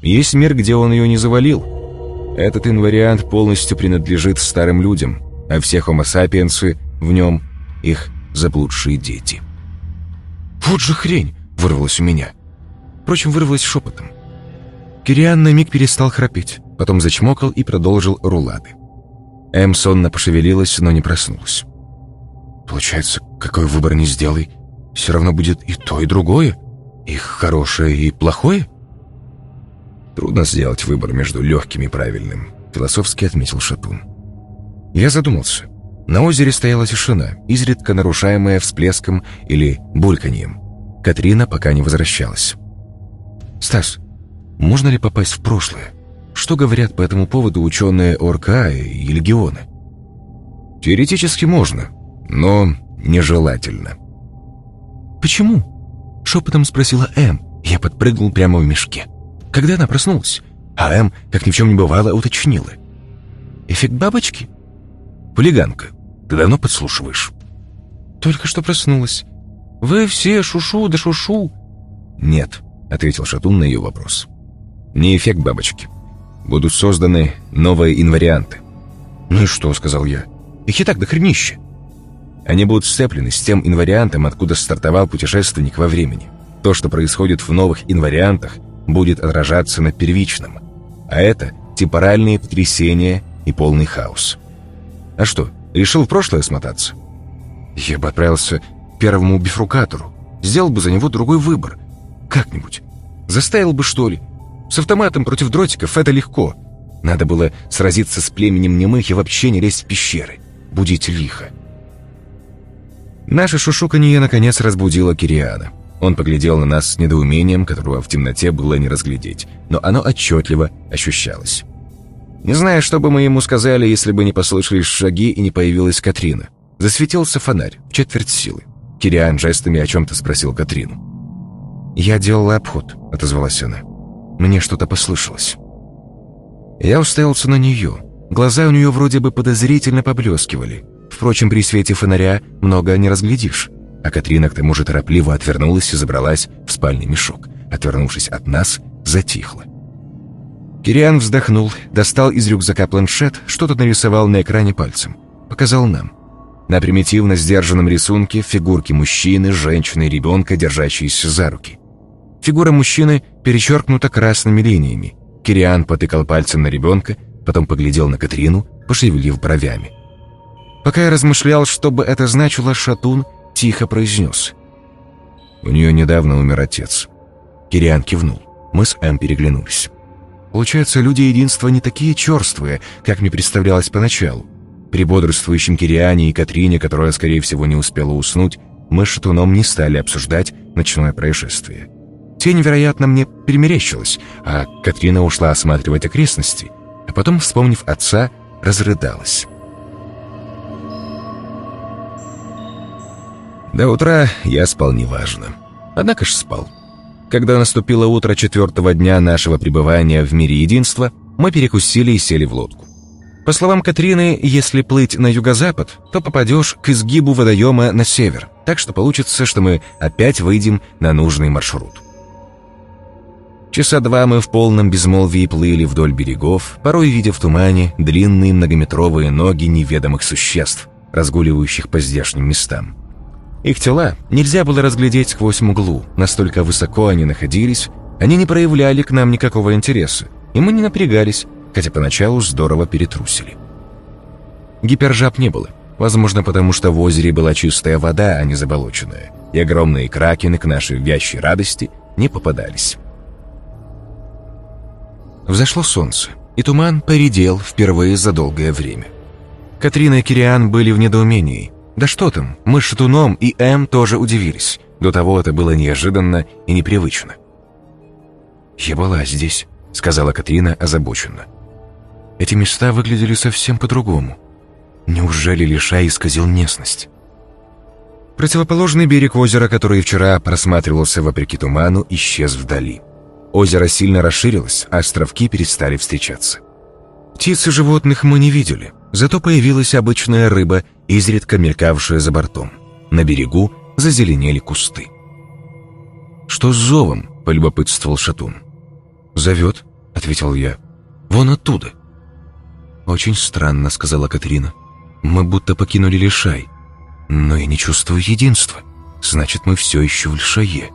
Есть мир, где он ее не завалил. Этот инвариант полностью принадлежит старым людям, а все хомо сапиенсы в нем — их заблудшие дети». «Вот же хрень!» — вырвалось у меня. Впрочем, вырвалось шепотом. Кириан на миг перестал храпеть, потом зачмокал и продолжил рулады. Эм сонно пошевелилась, но не проснулась. «Получается, какой выбор не сделай, все равно будет и то, и другое? И хорошее, и плохое?» «Трудно сделать выбор между легким и правильным», — философски отметил Шатун. Я задумался. На озере стояла тишина, изредка нарушаемая всплеском или бульканьем. Катрина пока не возвращалась. «Стас, можно ли попасть в прошлое?» Что говорят по этому поводу ученые ОРКА и легионы? Теоретически можно, но нежелательно. «Почему?» — шепотом спросила М. Я подпрыгнул прямо в мешке. Когда она проснулась, а М, как ни в чем не бывало, уточнила. «Эффект бабочки?» «Хулиганка, ты давно подслушиваешь?» «Только что проснулась. Вы все шушу да шушу». «Нет», — ответил Шатун на ее вопрос. «Не эффект бабочки будут созданы новые инварианты. «Ну и что?» — сказал я. «Их и так дохренище». Они будут сцеплены с тем инвариантом, откуда стартовал путешественник во времени. То, что происходит в новых инвариантах, будет отражаться на первичном. А это темпоральные потрясения и полный хаос. А что, решил в прошлое смотаться? Я бы отправился к первому бифрукатору. Сделал бы за него другой выбор. Как-нибудь. Заставил бы, что ли? С автоматом против дротиков это легко. Надо было сразиться с племенем немых и вообще не лезть в пещеры. Будить лихо. Наше шушуканье наконец разбудило Кириана. Он поглядел на нас с недоумением, которого в темноте было не разглядеть, но оно отчетливо ощущалось. Не знаю, что бы мы ему сказали, если бы не послышались шаги и не появилась Катрина. Засветился фонарь в четверть силы. Кириан жестами о чем-то спросил Катрину. «Я делала обход», — отозвалась она. Мне что-то послышалось. Я уставился на нее. Глаза у нее вроде бы подозрительно поблескивали. Впрочем, при свете фонаря много не разглядишь. А Катрина к тому же торопливо отвернулась и забралась в спальный мешок. Отвернувшись от нас, затихла. Кириан вздохнул, достал из рюкзака планшет, что-то нарисовал на экране пальцем. Показал нам. На примитивно сдержанном рисунке фигурки мужчины, женщины и ребенка, держащиеся за руки. Фигура мужчины перечеркнута красными линиями. Кириан потыкал пальцем на ребенка, потом поглядел на Катрину, пошевелив бровями. Пока я размышлял, что бы это значило, Шатун тихо произнес. «У нее недавно умер отец». Кириан кивнул. Мы с Эм переглянулись. Получается, люди единства не такие черствые, как мне представлялось поначалу. При бодрствующем Кириане и Катрине, которая, скорее всего, не успела уснуть, мы с Шатуном не стали обсуждать ночное происшествие. Тень, вероятно, мне перемерещилась, а Катрина ушла осматривать окрестности, а потом, вспомнив отца, разрыдалась. До утра я спал неважно. Однако ж спал. Когда наступило утро четвертого дня нашего пребывания в мире единства, мы перекусили и сели в лодку. По словам Катрины, если плыть на юго-запад, то попадешь к изгибу водоема на север, так что получится, что мы опять выйдем на нужный маршрут. Часа два мы в полном безмолвии плыли вдоль берегов, порой видя в тумане длинные многометровые ноги неведомых существ, разгуливающих по здешним местам. Их тела нельзя было разглядеть сквозь мглу, настолько высоко они находились, они не проявляли к нам никакого интереса, и мы не напрягались, хотя поначалу здорово перетрусили. Гипержаб не было, возможно, потому что в озере была чистая вода, а не заболоченная, и огромные кракены к нашей вящей радости не попадались. Взошло солнце, и туман поредел впервые за долгое время. Катрина и Кириан были в недоумении – да что там, мы с Шатуном и М тоже удивились. До того это было неожиданно и непривычно. «Я была здесь», — сказала Катрина озабоченно. «Эти места выглядели совсем по-другому. Неужели Лишай исказил местность?» Противоположный берег озера, который вчера просматривался вопреки туману, исчез вдали. Озеро сильно расширилось, а островки перестали встречаться. Птиц и животных мы не видели, зато появилась обычная рыба изредка мелькавшие за бортом. На берегу зазеленели кусты. «Что с зовом?» — полюбопытствовал Шатун. «Зовет», — ответил я. «Вон оттуда». «Очень странно», — сказала Катрина. «Мы будто покинули Лишай. Но я не чувствую единства. Значит, мы все еще в Лишае».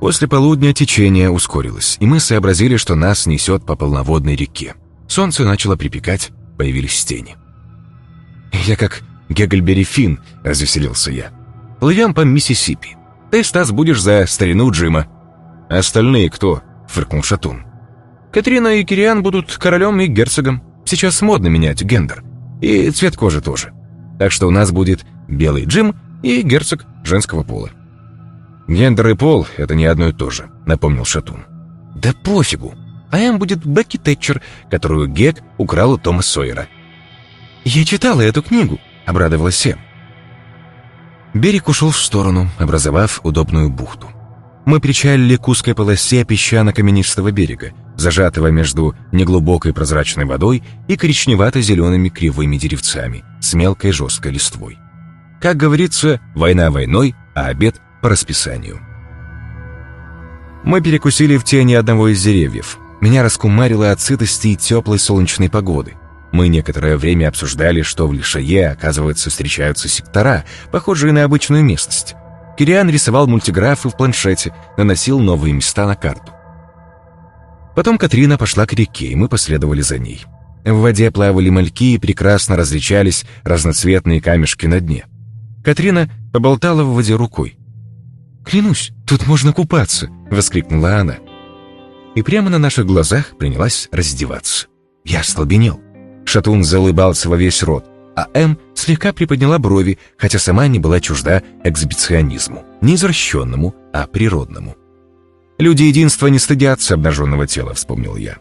После полудня течение ускорилось, и мы сообразили, что нас несет по полноводной реке. Солнце начало припекать, появились тени. «Я как Гегельбери Финн», — развеселился я. «Плывем по Миссисипи. Ты, Стас, будешь за старину Джима». «Остальные кто?» — фыркнул Шатун. «Катрина и Кириан будут королем и герцогом. Сейчас модно менять гендер. И цвет кожи тоже. Так что у нас будет белый Джим и герцог женского пола». «Гендер и пол — это не одно и то же», — напомнил Шатун. «Да пофигу. А Эм будет Бекки Тэтчер, которую Гек украл у Тома Сойера. «Я читала эту книгу», — обрадовалась Сэм. Берег ушел в сторону, образовав удобную бухту. Мы причалили к узкой полосе песчано-каменистого берега, зажатого между неглубокой прозрачной водой и коричневато-зелеными кривыми деревцами с мелкой жесткой листвой. Как говорится, война войной, а обед по расписанию. Мы перекусили в тени одного из деревьев. Меня раскумарило от сытости и теплой солнечной погоды. Мы некоторое время обсуждали, что в Лишае, оказывается, встречаются сектора, похожие на обычную местность. Кириан рисовал мультиграфы в планшете, наносил новые места на карту. Потом Катрина пошла к реке, и мы последовали за ней. В воде плавали мальки и прекрасно различались разноцветные камешки на дне. Катрина поболтала в воде рукой. «Клянусь, тут можно купаться!» — воскликнула она. И прямо на наших глазах принялась раздеваться. Я остолбенел. Шатун залыбался во весь рот, а М слегка приподняла брови, хотя сама не была чужда эксгибиционизму. Не извращенному, а природному. «Люди единства не стыдятся обнаженного тела», — вспомнил я.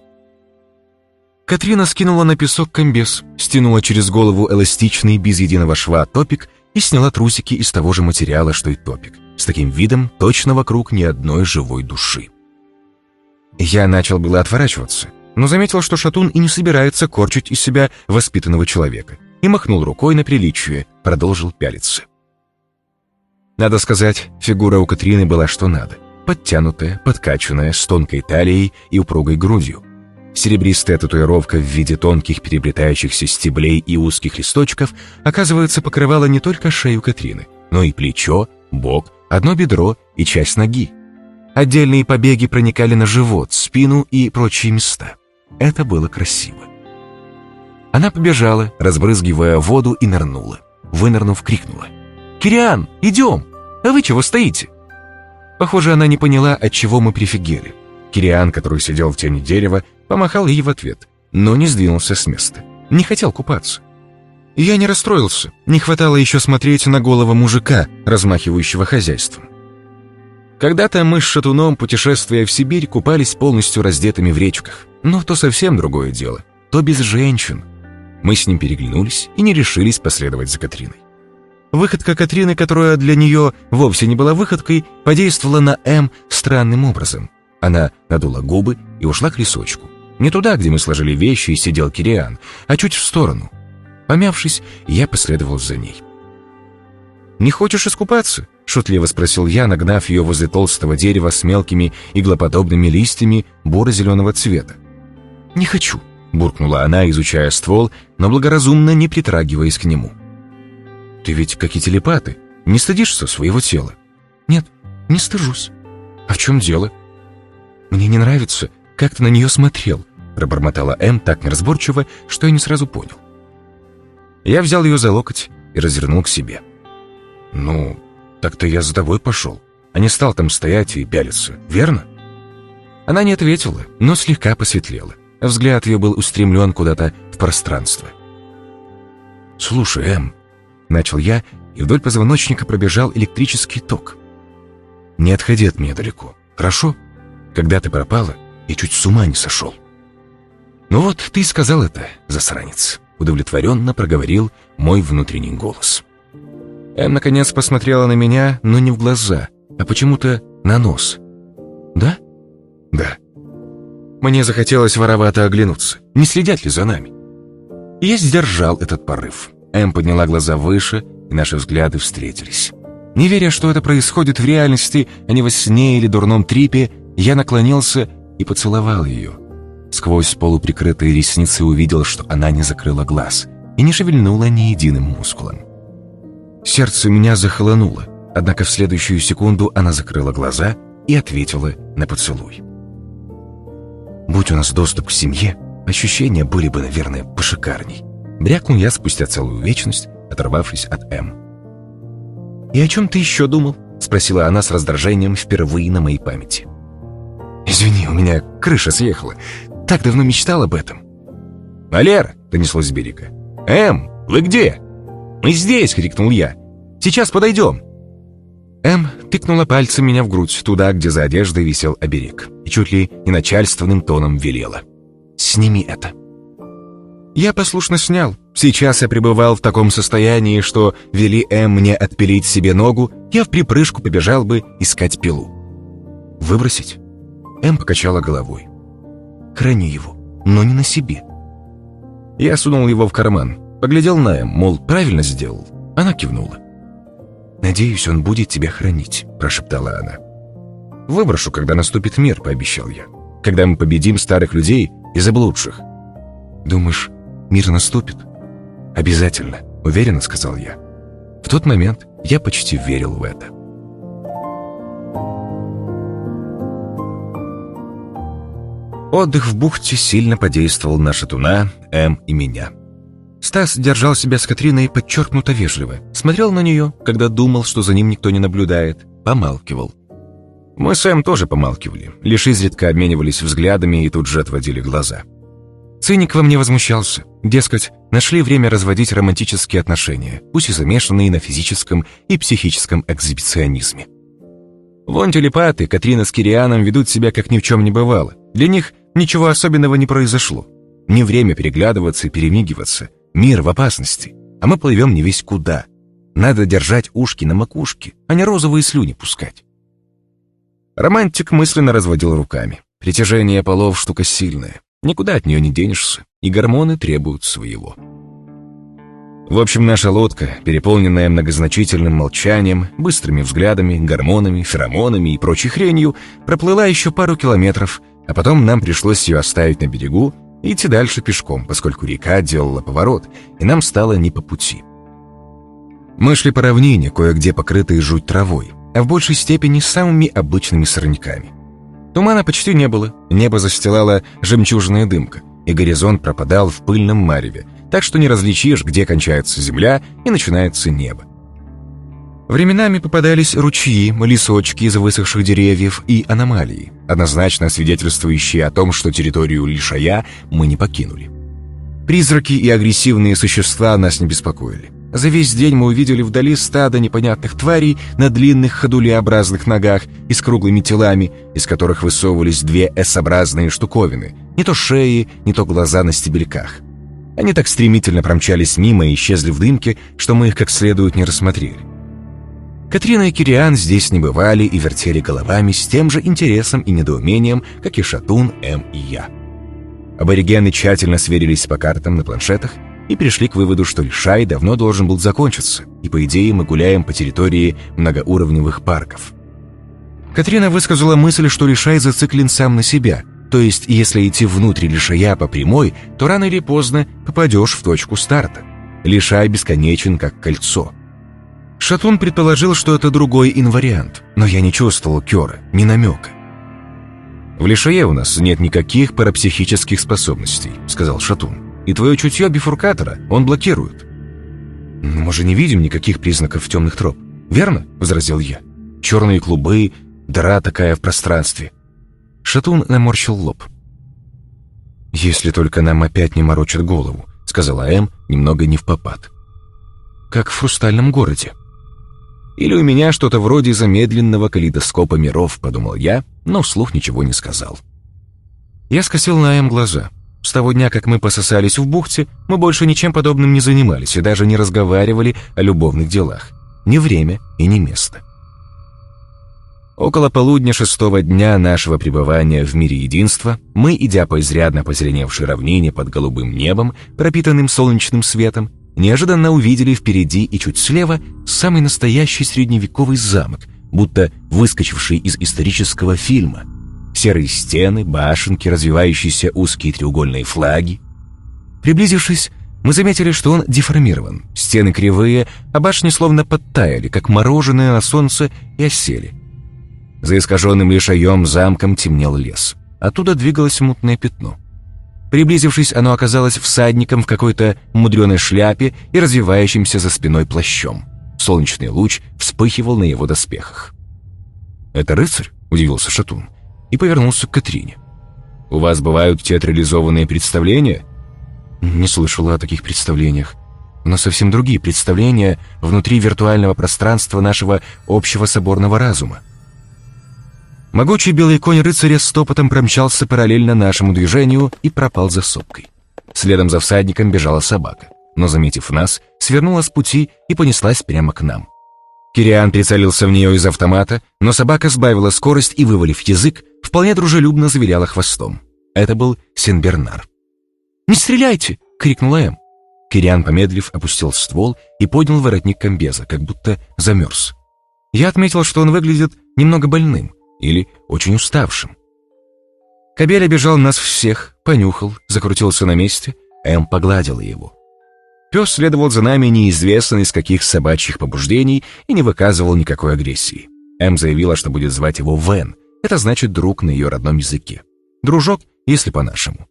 Катрина скинула на песок комбез, стянула через голову эластичный, без единого шва топик и сняла трусики из того же материала, что и топик. С таким видом точно вокруг ни одной живой души. Я начал было отворачиваться, но заметил, что Шатун и не собирается корчить из себя воспитанного человека, и махнул рукой на приличие, продолжил пялиться. Надо сказать, фигура у Катрины была что надо. подтянутая, подкачанная, с тонкой талией и упругой грудью. Серебристая татуировка в виде тонких переплетающихся стеблей и узких листочков, оказывается, покрывала не только шею Катрины, но и плечо, бок, одно бедро и часть ноги. Отдельные побеги проникали на живот, спину и прочие места. Это было красиво. Она побежала, разбрызгивая воду, и нырнула. Вынырнув, крикнула. «Кириан, идем! А вы чего стоите?» Похоже, она не поняла, от чего мы прифигели. Кириан, который сидел в тени дерева, помахал ей в ответ, но не сдвинулся с места. Не хотел купаться. Я не расстроился. Не хватало еще смотреть на голову мужика, размахивающего хозяйством. Когда-то мы с Шатуном, путешествуя в Сибирь, купались полностью раздетыми в речках. Но то совсем другое дело. То без женщин. Мы с ним переглянулись и не решились последовать за Катриной. Выходка Катрины, которая для нее вовсе не была выходкой, подействовала на М странным образом. Она надула губы и ушла к лесочку. Не туда, где мы сложили вещи и сидел Кириан, а чуть в сторону. Помявшись, я последовал за ней. «Не хочешь искупаться?» — шутливо спросил я, нагнав ее возле толстого дерева с мелкими иглоподобными листьями буро-зеленого цвета. «Не хочу», — буркнула она, изучая ствол, но благоразумно не притрагиваясь к нему. «Ты ведь, как и телепаты, не стыдишься своего тела?» «Нет, не стыжусь». «А в чем дело?» «Мне не нравится, как ты на нее смотрел», пробормотала М так неразборчиво, что я не сразу понял. Я взял ее за локоть и развернул к себе. «Ну, так-то я за тобой пошел, а не стал там стоять и пялиться, верно?» Она не ответила, но слегка посветлела. Взгляд ее был устремлен куда-то в пространство. «Слушай, М, начал я, и вдоль позвоночника пробежал электрический ток. «Не отходи от меня далеко, хорошо? Когда ты пропала, я чуть с ума не сошел». «Ну вот, ты сказал это, засранец», — удовлетворенно проговорил мой внутренний голос. Эм, наконец, посмотрела на меня, но не в глаза, а почему-то на нос. «Да?» «Да». Мне захотелось воровато оглянуться, не следят ли за нами. Я сдержал этот порыв. Эм подняла глаза выше, и наши взгляды встретились. Не веря, что это происходит в реальности, а не во сне или дурном трипе, я наклонился и поцеловал ее. Сквозь полуприкрытые ресницы увидел, что она не закрыла глаз и не шевельнула ни единым мускулом. Сердце меня захолонуло, однако в следующую секунду она закрыла глаза и ответила на поцелуй. Будь у нас доступ к семье, ощущения были бы, наверное, пошикарней. Брякнул я спустя целую вечность, оторвавшись от М. «И о чем ты еще думал?» — спросила она с раздражением впервые на моей памяти. «Извини, у меня крыша съехала. Так давно мечтал об этом». «Валера!» — донеслось с берега. «Эм, вы где?» «Мы здесь!» — крикнул я. «Сейчас подойдем!» Эм тыкнула пальцем меня в грудь, туда, где за одеждой висел оберег, и чуть ли не начальственным тоном велела. «Сними это!» Я послушно снял. Сейчас я пребывал в таком состоянии, что вели М мне отпилить себе ногу, я в припрыжку побежал бы искать пилу. «Выбросить?» М покачала головой. «Храни его, но не на себе». Я сунул его в карман, поглядел на М, мол, правильно сделал. Она кивнула. «Надеюсь, он будет тебя хранить», — прошептала она. «Выброшу, когда наступит мир», — пообещал я. «Когда мы победим старых людей и заблудших». «Думаешь, Мир наступит? Обязательно, уверенно сказал я. В тот момент я почти верил в это. Отдых в бухте сильно подействовал на Шатуна, М и меня. Стас держал себя с Катриной подчеркнуто вежливо, смотрел на нее, когда думал, что за ним никто не наблюдает, помалкивал. Мы с Эм тоже помалкивали, лишь изредка обменивались взглядами и тут же отводили глаза. Циник во мне возмущался. Дескать, нашли время разводить романтические отношения, пусть и замешанные на физическом и психическом экзибиционизме. Вон телепаты, Катрина с Кирианом ведут себя как ни в чем не бывало. Для них ничего особенного не произошло. Не время переглядываться и перемигиваться. Мир в опасности. А мы плывем не весь куда. Надо держать ушки на макушке, а не розовые слюни пускать. Романтик мысленно разводил руками. Притяжение полов — штука сильная. Никуда от нее не денешься, и гормоны требуют своего. В общем, наша лодка, переполненная многозначительным молчанием, быстрыми взглядами, гормонами, феромонами и прочей хренью, проплыла еще пару километров, а потом нам пришлось ее оставить на берегу идти дальше пешком, поскольку река делала поворот, и нам стало не по пути. Мы шли по равнине, кое-где покрытые жуть травой, а в большей степени самыми обычными сорняками. Тумана почти не было, небо застилала жемчужная дымка, и горизонт пропадал в пыльном мареве, так что не различишь, где кончается земля и начинается небо. Временами попадались ручьи, лесочки из высохших деревьев и аномалии, однозначно свидетельствующие о том, что территорию Лишая мы не покинули. Призраки и агрессивные существа нас не беспокоили. За весь день мы увидели вдали стадо непонятных тварей на длинных ходулеобразных ногах и с круглыми телами, из которых высовывались две S-образные штуковины, не то шеи, не то глаза на стебельках. Они так стремительно промчались мимо и исчезли в дымке, что мы их как следует не рассмотрели. Катрина и Кириан здесь не бывали и вертели головами с тем же интересом и недоумением, как и Шатун, М и я. Аборигены тщательно сверились по картам на планшетах и пришли к выводу, что Лишай давно должен был закончиться, и по идее мы гуляем по территории многоуровневых парков. Катрина высказала мысль, что Лишай зациклен сам на себя – то есть, если идти внутрь лишая по прямой, то рано или поздно попадешь в точку старта. Лишай бесконечен, как кольцо. Шатун предположил, что это другой инвариант, но я не чувствовал Кёра, ни намека. «В Лишае у нас нет никаких парапсихических способностей», — сказал Шатун. «И твое чутье бифуркатора он блокирует». «Мы же не видим никаких признаков темных троп, верно?» — возразил я. «Черные клубы, дыра такая в пространстве. Шатун наморщил лоб. «Если только нам опять не морочат голову», — сказала М, немного не в попад. «Как в хрустальном городе». «Или у меня что-то вроде замедленного калейдоскопа миров», — подумал я, но вслух ничего не сказал. Я скосил на М глаза. С того дня, как мы пососались в бухте, мы больше ничем подобным не занимались и даже не разговаривали о любовных делах. Ни время и ни место. Около полудня шестого дня нашего пребывания в мире единства мы, идя по изрядно позеленевшей равнине под голубым небом, пропитанным солнечным светом, неожиданно увидели впереди и чуть слева самый настоящий средневековый замок, будто выскочивший из исторического фильма. Серые стены, башенки, развивающиеся узкие треугольные флаги. Приблизившись, мы заметили, что он деформирован. Стены кривые, а башни словно подтаяли, как мороженое на солнце, и осели. За искаженным лишаем замком темнел лес. Оттуда двигалось мутное пятно. Приблизившись, оно оказалось всадником в какой-то мудреной шляпе и развивающимся за спиной плащом. Солнечный луч вспыхивал на его доспехах. «Это рыцарь?» — удивился Шатун и повернулся к Катрине. «У вас бывают театрализованные представления?» «Не слышала о таких представлениях. Нас совсем другие представления внутри виртуального пространства нашего общего соборного разума. Могучий белый конь рыцаря стопотом промчался параллельно нашему движению и пропал за сопкой. Следом за всадником бежала собака, но, заметив нас, свернула с пути и понеслась прямо к нам. Кириан прицелился в нее из автомата, но собака сбавила скорость и, вывалив язык, вполне дружелюбно завиляла хвостом. Это был Сенбернар. «Не стреляйте!» — крикнула Эм. Кириан, помедлив, опустил ствол и поднял воротник комбеза, как будто замерз. Я отметил, что он выглядит немного больным, или очень уставшим. Кобель обежал нас всех, понюхал, закрутился на месте, Эм погладила его. Пес следовал за нами неизвестно из каких собачьих побуждений и не выказывал никакой агрессии. Эм заявила, что будет звать его Вен. Это значит друг на ее родном языке. Дружок, если по-нашему.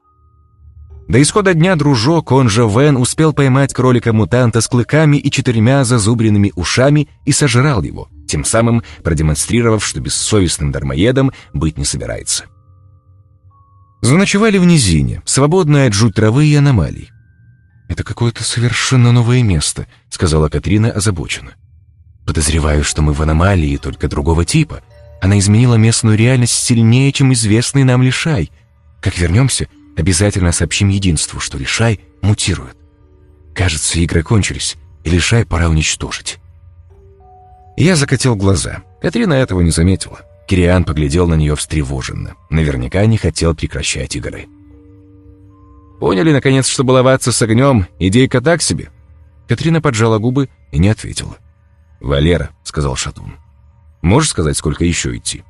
До исхода дня дружок, он же Вен, успел поймать кролика-мутанта с клыками и четырьмя зазубренными ушами и сожрал его, тем самым продемонстрировав, что бессовестным дармоедом быть не собирается. Заночевали в низине, свободная от жуть травы и аномалий. «Это какое-то совершенно новое место», — сказала Катрина озабоченно. «Подозреваю, что мы в аномалии, только другого типа. Она изменила местную реальность сильнее, чем известный нам Лишай. Как вернемся, обязательно сообщим единству, что Лишай мутирует. Кажется, игры кончились, и Лишай пора уничтожить». Я закатил глаза. Катрина этого не заметила. Кириан поглядел на нее встревоженно. Наверняка не хотел прекращать игры. «Поняли, наконец, что баловаться с огнем — идейка так себе?» Катрина поджала губы и не ответила. «Валера», — сказал Шатун, — «можешь сказать, сколько еще идти?»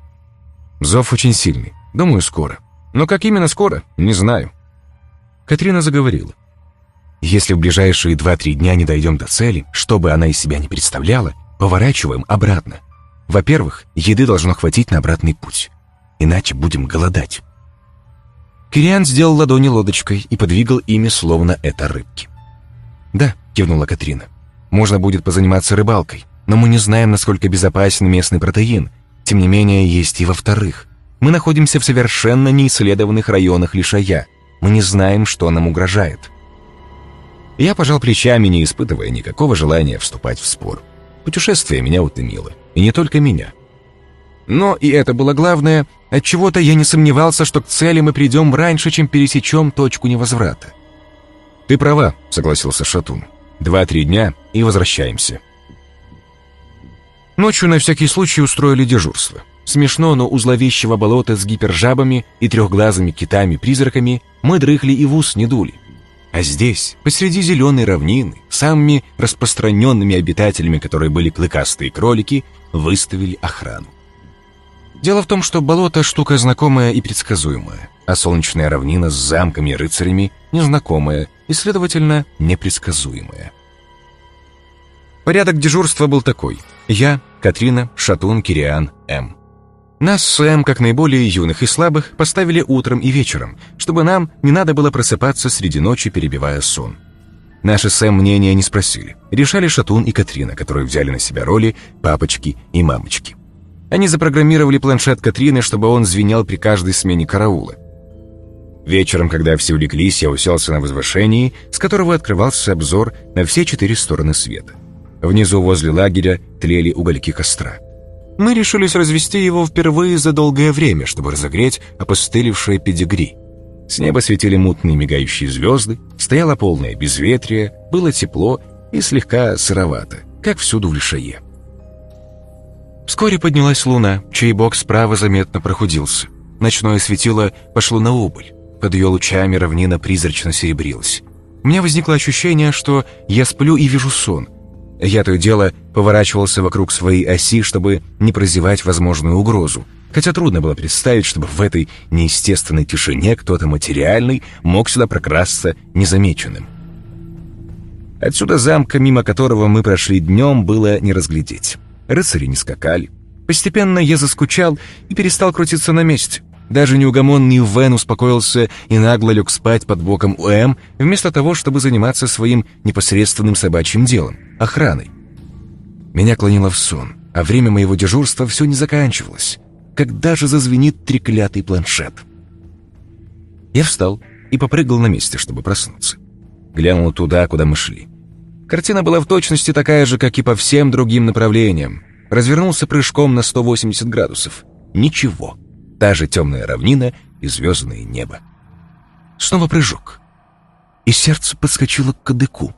«Зов очень сильный. Думаю, скоро. Но как именно скоро, не знаю». Катрина заговорила. «Если в ближайшие два-три дня не дойдем до цели, что бы она из себя не представляла, поворачиваем обратно. Во-первых, еды должно хватить на обратный путь. Иначе будем голодать». Кириан сделал ладони лодочкой и подвигал ими, словно это рыбки. «Да», — кивнула Катрина, — «можно будет позаниматься рыбалкой, но мы не знаем, насколько безопасен местный протеин. Тем не менее, есть и во-вторых. Мы находимся в совершенно неисследованных районах Лишая. Мы не знаем, что нам угрожает». Я пожал плечами, не испытывая никакого желания вступать в спор. Путешествие меня утомило. И не только меня. Но, и это было главное, от чего то я не сомневался, что к цели мы придем раньше, чем пересечем точку невозврата. «Ты права», — согласился Шатун. «Два-три дня и возвращаемся». Ночью на всякий случай устроили дежурство. Смешно, но у зловещего болота с гипержабами и трехглазыми китами-призраками мы дрыхли и в ус не дули. А здесь, посреди зеленой равнины, самыми распространенными обитателями, которые были клыкастые кролики, выставили охрану. Дело в том, что болото – штука знакомая и предсказуемая, а солнечная равнина с замками и рыцарями – незнакомая и, следовательно, непредсказуемая. Порядок дежурства был такой. Я, Катрина, Шатун, Кириан, М. Нас с М, как наиболее юных и слабых, поставили утром и вечером, чтобы нам не надо было просыпаться среди ночи, перебивая сон. Наши с М мнения не спросили. Решали Шатун и Катрина, которые взяли на себя роли папочки и мамочки. Они запрограммировали планшет Катрины, чтобы он звенел при каждой смене караула. Вечером, когда все улеглись, я уселся на возвышении, с которого открывался обзор на все четыре стороны света. Внизу возле лагеря тлели угольки костра. Мы решились развести его впервые за долгое время, чтобы разогреть опостылевшее педигри. С неба светили мутные мигающие звезды, стояло полное безветрие, было тепло и слегка сыровато, как всюду в Лишае. Вскоре поднялась луна, чей бок справа заметно прохудился. Ночное светило пошло на убыль. Под ее лучами равнина призрачно серебрилась. У меня возникло ощущение, что я сплю и вижу сон. Я то и дело поворачивался вокруг своей оси, чтобы не прозевать возможную угрозу. Хотя трудно было представить, чтобы в этой неестественной тишине кто-то материальный мог сюда прокрасться незамеченным. Отсюда замка, мимо которого мы прошли днем, было не разглядеть. Рыцари не скакали. Постепенно я заскучал и перестал крутиться на месте. Даже неугомонный Вен успокоился и нагло лег спать под боком у М, вместо того, чтобы заниматься своим непосредственным собачьим делом — охраной. Меня клонило в сон, а время моего дежурства все не заканчивалось. Когда же зазвенит треклятый планшет? Я встал и попрыгал на месте, чтобы проснуться. Глянул туда, куда мы шли. Картина была в точности такая же, как и по всем другим направлениям. Развернулся прыжком на 180 градусов. Ничего. Та же темная равнина и звездное небо. Снова прыжок. И сердце подскочило к кадыку.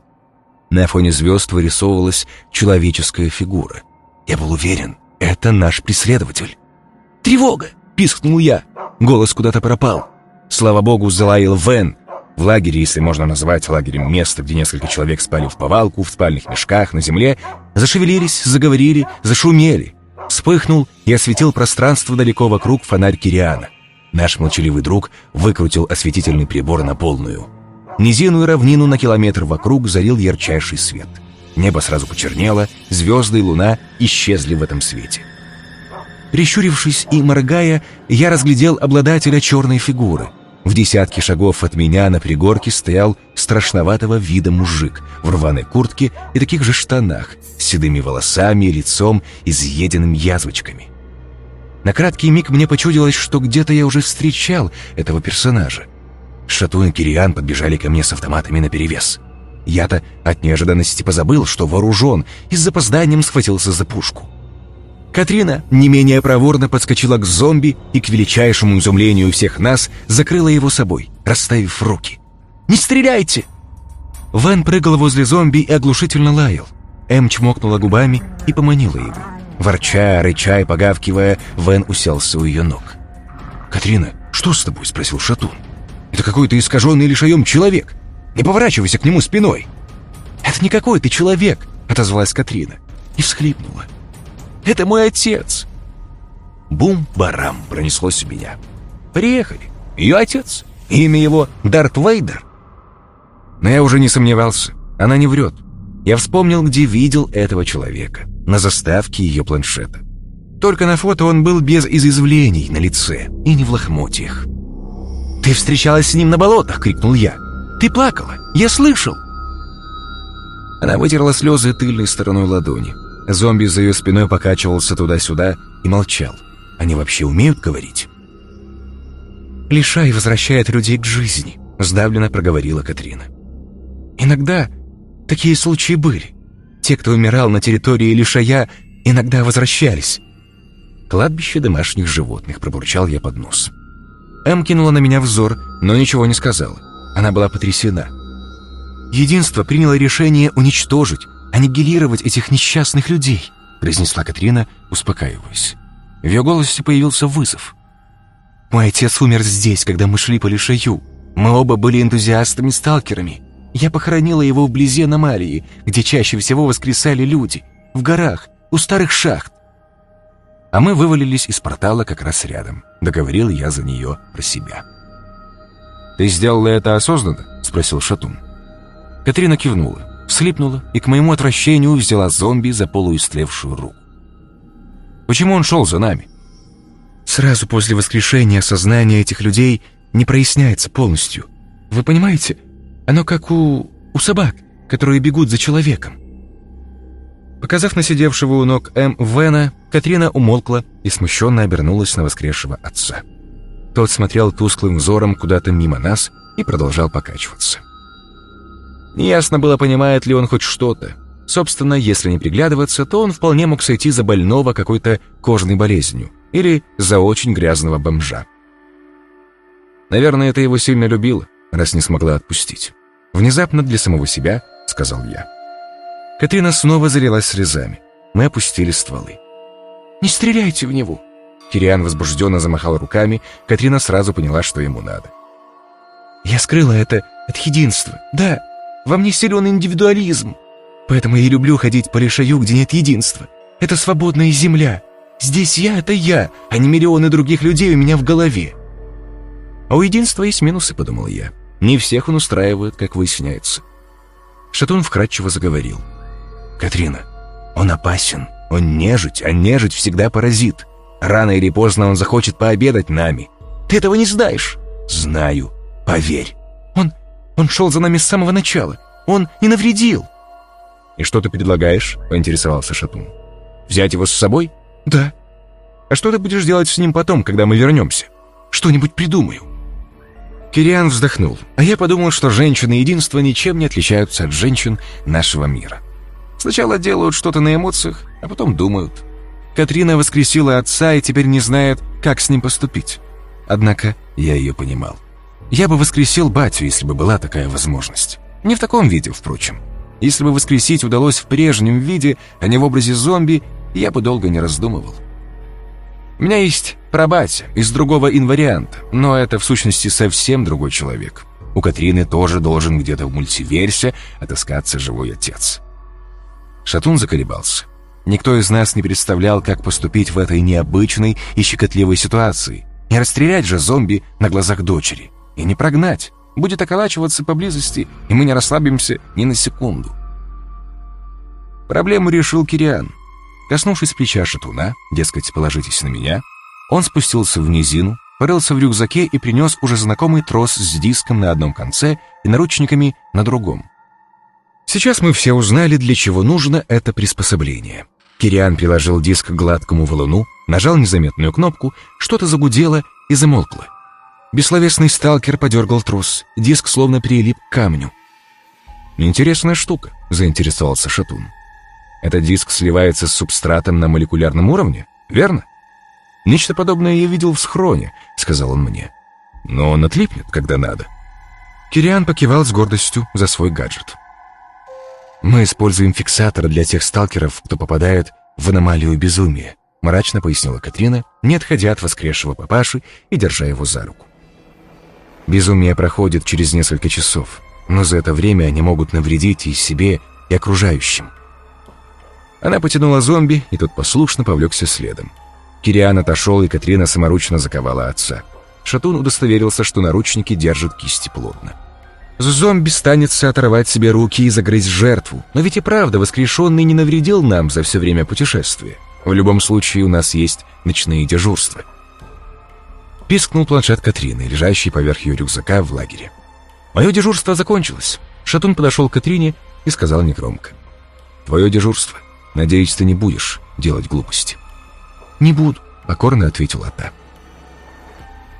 На фоне звезд вырисовывалась человеческая фигура. Я был уверен, это наш преследователь. «Тревога!» — пискнул я. Голос куда-то пропал. Слава богу, залаял Вен, в лагере, если можно назвать лагерем место, где несколько человек спали в повалку, в спальных мешках, на земле, зашевелились, заговорили, зашумели. Вспыхнул и осветил пространство далеко вокруг фонарь Кириана. Наш молчаливый друг выкрутил осветительный прибор на полную. Низину и равнину на километр вокруг зарил ярчайший свет. Небо сразу почернело, звезды и луна исчезли в этом свете. Прищурившись и моргая, я разглядел обладателя черной фигуры — в десятке шагов от меня на пригорке стоял страшноватого вида мужик в рваной куртке и таких же штанах, с седыми волосами и лицом, изъеденным язвочками. На краткий миг мне почудилось, что где-то я уже встречал этого персонажа. Шатун и Кириан подбежали ко мне с автоматами наперевес. Я-то от неожиданности позабыл, что вооружен, и с запозданием схватился за пушку. Катрина не менее проворно подскочила к зомби и, к величайшему изумлению всех нас, закрыла его собой, расставив руки. «Не стреляйте!» Вен прыгал возле зомби и оглушительно лаял. Эм чмокнула губами и поманила его. Ворча, рыча и погавкивая, Вен уселся у ее ног. «Катрина, что с тобой?» — спросил Шатун. «Это какой-то искаженный лишаем человек. Не поворачивайся к нему спиной!» «Это не какой ты человек!» — отозвалась Катрина и всхлипнула. «Это мой отец!» Бум-барам пронеслось у меня. «Приехали! Ее отец! Имя его Дарт Вейдер!» Но я уже не сомневался. Она не врет. Я вспомнил, где видел этого человека. На заставке ее планшета. Только на фото он был без изъязвлений на лице и не в лохмотьях. «Ты встречалась с ним на болотах!» — крикнул я. «Ты плакала! Я слышал!» Она вытерла слезы тыльной стороной ладони. Зомби за ее спиной покачивался туда-сюда и молчал. Они вообще умеют говорить? «Лишай возвращает людей к жизни», — сдавленно проговорила Катрина. «Иногда такие случаи были. Те, кто умирал на территории Лишая, иногда возвращались. «Кладбище домашних животных», — пробурчал я под нос. Эм кинула на меня взор, но ничего не сказала. Она была потрясена. «Единство приняло решение уничтожить, аннигилировать этих несчастных людей», — произнесла Катрина, успокаиваясь. В ее голосе появился вызов. «Мой отец умер здесь, когда мы шли по Лишаю. Мы оба были энтузиастами-сталкерами. Я похоронила его вблизи аномалии, где чаще всего воскресали люди, в горах, у старых шахт. А мы вывалились из портала как раз рядом. Договорил я за нее про себя. «Ты сделала это осознанно?» — спросил Шатун. Катрина кивнула, вслипнула и к моему отвращению взяла зомби за полуистлевшую руку. «Почему он шел за нами?» Сразу после воскрешения сознание этих людей не проясняется полностью. Вы понимаете? Оно как у... у собак, которые бегут за человеком. Показав на сидевшего у ног М. Вена, Катрина умолкла и смущенно обернулась на воскресшего отца. Тот смотрел тусклым взором куда-то мимо нас и продолжал покачиваться. Неясно было, понимает ли он хоть что-то. Собственно, если не приглядываться, то он вполне мог сойти за больного какой-то кожной болезнью или за очень грязного бомжа. Наверное, это его сильно любило, раз не смогла отпустить. Внезапно для самого себя сказал я. Катрина снова залилась слезами. Мы опустили стволы. «Не стреляйте в него!» Кириан возбужденно замахал руками. Катрина сразу поняла, что ему надо. «Я скрыла это от единства. Да, во мне силен индивидуализм. Поэтому я люблю ходить по лишаю, где нет единства. Это свободная земля. Здесь я — это я, а не миллионы других людей у меня в голове». «А у единства есть минусы», — подумал я. «Не всех он устраивает, как выясняется». Шатун вкратчиво заговорил. «Катрина, он опасен. Он нежить, а нежить всегда паразит. Рано или поздно он захочет пообедать нами. Ты этого не знаешь?» «Знаю. Поверь. Он... он шел за нами с самого начала. Он не навредил». «И что ты предлагаешь?» — поинтересовался Шатун. «Взять его с собой?» «Да». «А что ты будешь делать с ним потом, когда мы вернемся?» «Что-нибудь придумаю». Кириан вздохнул, а я подумал, что женщины единства ничем не отличаются от женщин нашего мира. Сначала делают что-то на эмоциях, а потом думают. Катрина воскресила отца и теперь не знает, как с ним поступить. Однако я ее понимал. Я бы воскресил батю, если бы была такая возможность. Не в таком виде, впрочем. Если бы воскресить удалось в прежнем виде, а не в образе зомби, я бы долго не раздумывал. У меня есть прабатя из другого инварианта, но это в сущности совсем другой человек. У Катрины тоже должен где-то в мультиверсе отыскаться живой отец. Шатун заколебался. Никто из нас не представлял, как поступить в этой необычной и щекотливой ситуации. Не расстрелять же зомби на глазах дочери. И не прогнать. Будет околачиваться поблизости, и мы не расслабимся ни на секунду. Проблему решил Кириан. Коснувшись плеча шатуна, дескать, положитесь на меня, он спустился в низину, порылся в рюкзаке и принес уже знакомый трос с диском на одном конце и наручниками на другом. Сейчас мы все узнали, для чего нужно это приспособление. Кириан приложил диск к гладкому валуну, нажал незаметную кнопку, что-то загудело и замолкло. Бессловесный сталкер подергал трос, диск словно прилип к камню. «Интересная штука», — заинтересовался Шатун. «Этот диск сливается с субстратом на молекулярном уровне, верно?» «Нечто подобное я видел в схроне», — сказал он мне. «Но он отлипнет, когда надо». Кириан покивал с гордостью за свой гаджет. «Мы используем фиксатор для тех сталкеров, кто попадает в аномалию безумия», мрачно пояснила Катрина, не отходя от воскресшего папаши и держа его за руку. Безумие проходит через несколько часов, но за это время они могут навредить и себе, и окружающим. Она потянула зомби, и тот послушно повлекся следом. Кириан отошел, и Катрина саморучно заковала отца. Шатун удостоверился, что наручники держат кисти плотно. Зомби станется оторвать себе руки и загрызть жертву. Но ведь и правда, воскрешенный не навредил нам за все время путешествия. В любом случае, у нас есть ночные дежурства. Пискнул планшет Катрины, лежащий поверх ее рюкзака в лагере. Мое дежурство закончилось. Шатун подошел к Катрине и сказал негромко. «Твое дежурство. Надеюсь, ты не будешь делать глупости». «Не буду», — покорно ответила та.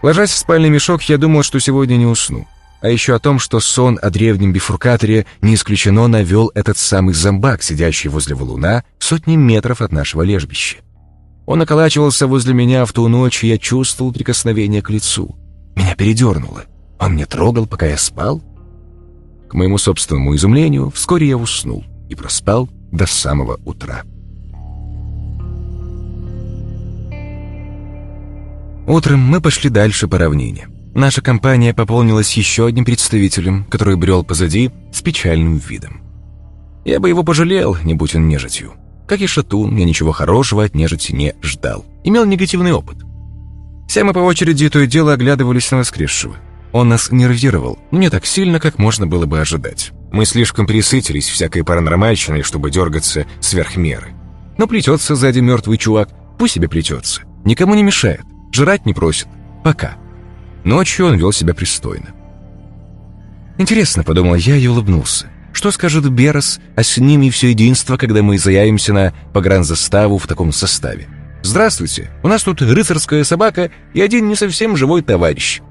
Ложась в спальный мешок, я думал, что сегодня не усну. А еще о том, что сон о древнем бифуркаторе не исключено навел этот самый зомбак, сидящий возле валуна, сотни метров от нашего лежбища. Он околачивался возле меня в ту ночь, и я чувствовал прикосновение к лицу. Меня передернуло. Он мне трогал, пока я спал. К моему собственному изумлению, вскоре я уснул и проспал до самого утра. Утром мы пошли дальше по равнине. Наша компания пополнилась еще одним представителем, который брел позади с печальным видом. Я бы его пожалел, не будь он нежитью. Как и Шатун, я ничего хорошего от нежити не ждал. Имел негативный опыт. Все мы по очереди то и дело оглядывались на воскресшего. Он нас нервировал, но не так сильно, как можно было бы ожидать. Мы слишком присытились всякой паранормальщиной, чтобы дергаться сверх меры. Но плетется сзади мертвый чувак, пусть себе плетется. Никому не мешает. Жрать не просит. Пока. Ночью он вел себя пристойно. Интересно, подумал я и улыбнулся. Что скажет Берас, а с ними и все единство, когда мы заявимся на погранзаставу в таком составе? Здравствуйте, у нас тут рыцарская собака и один не совсем живой товарищ.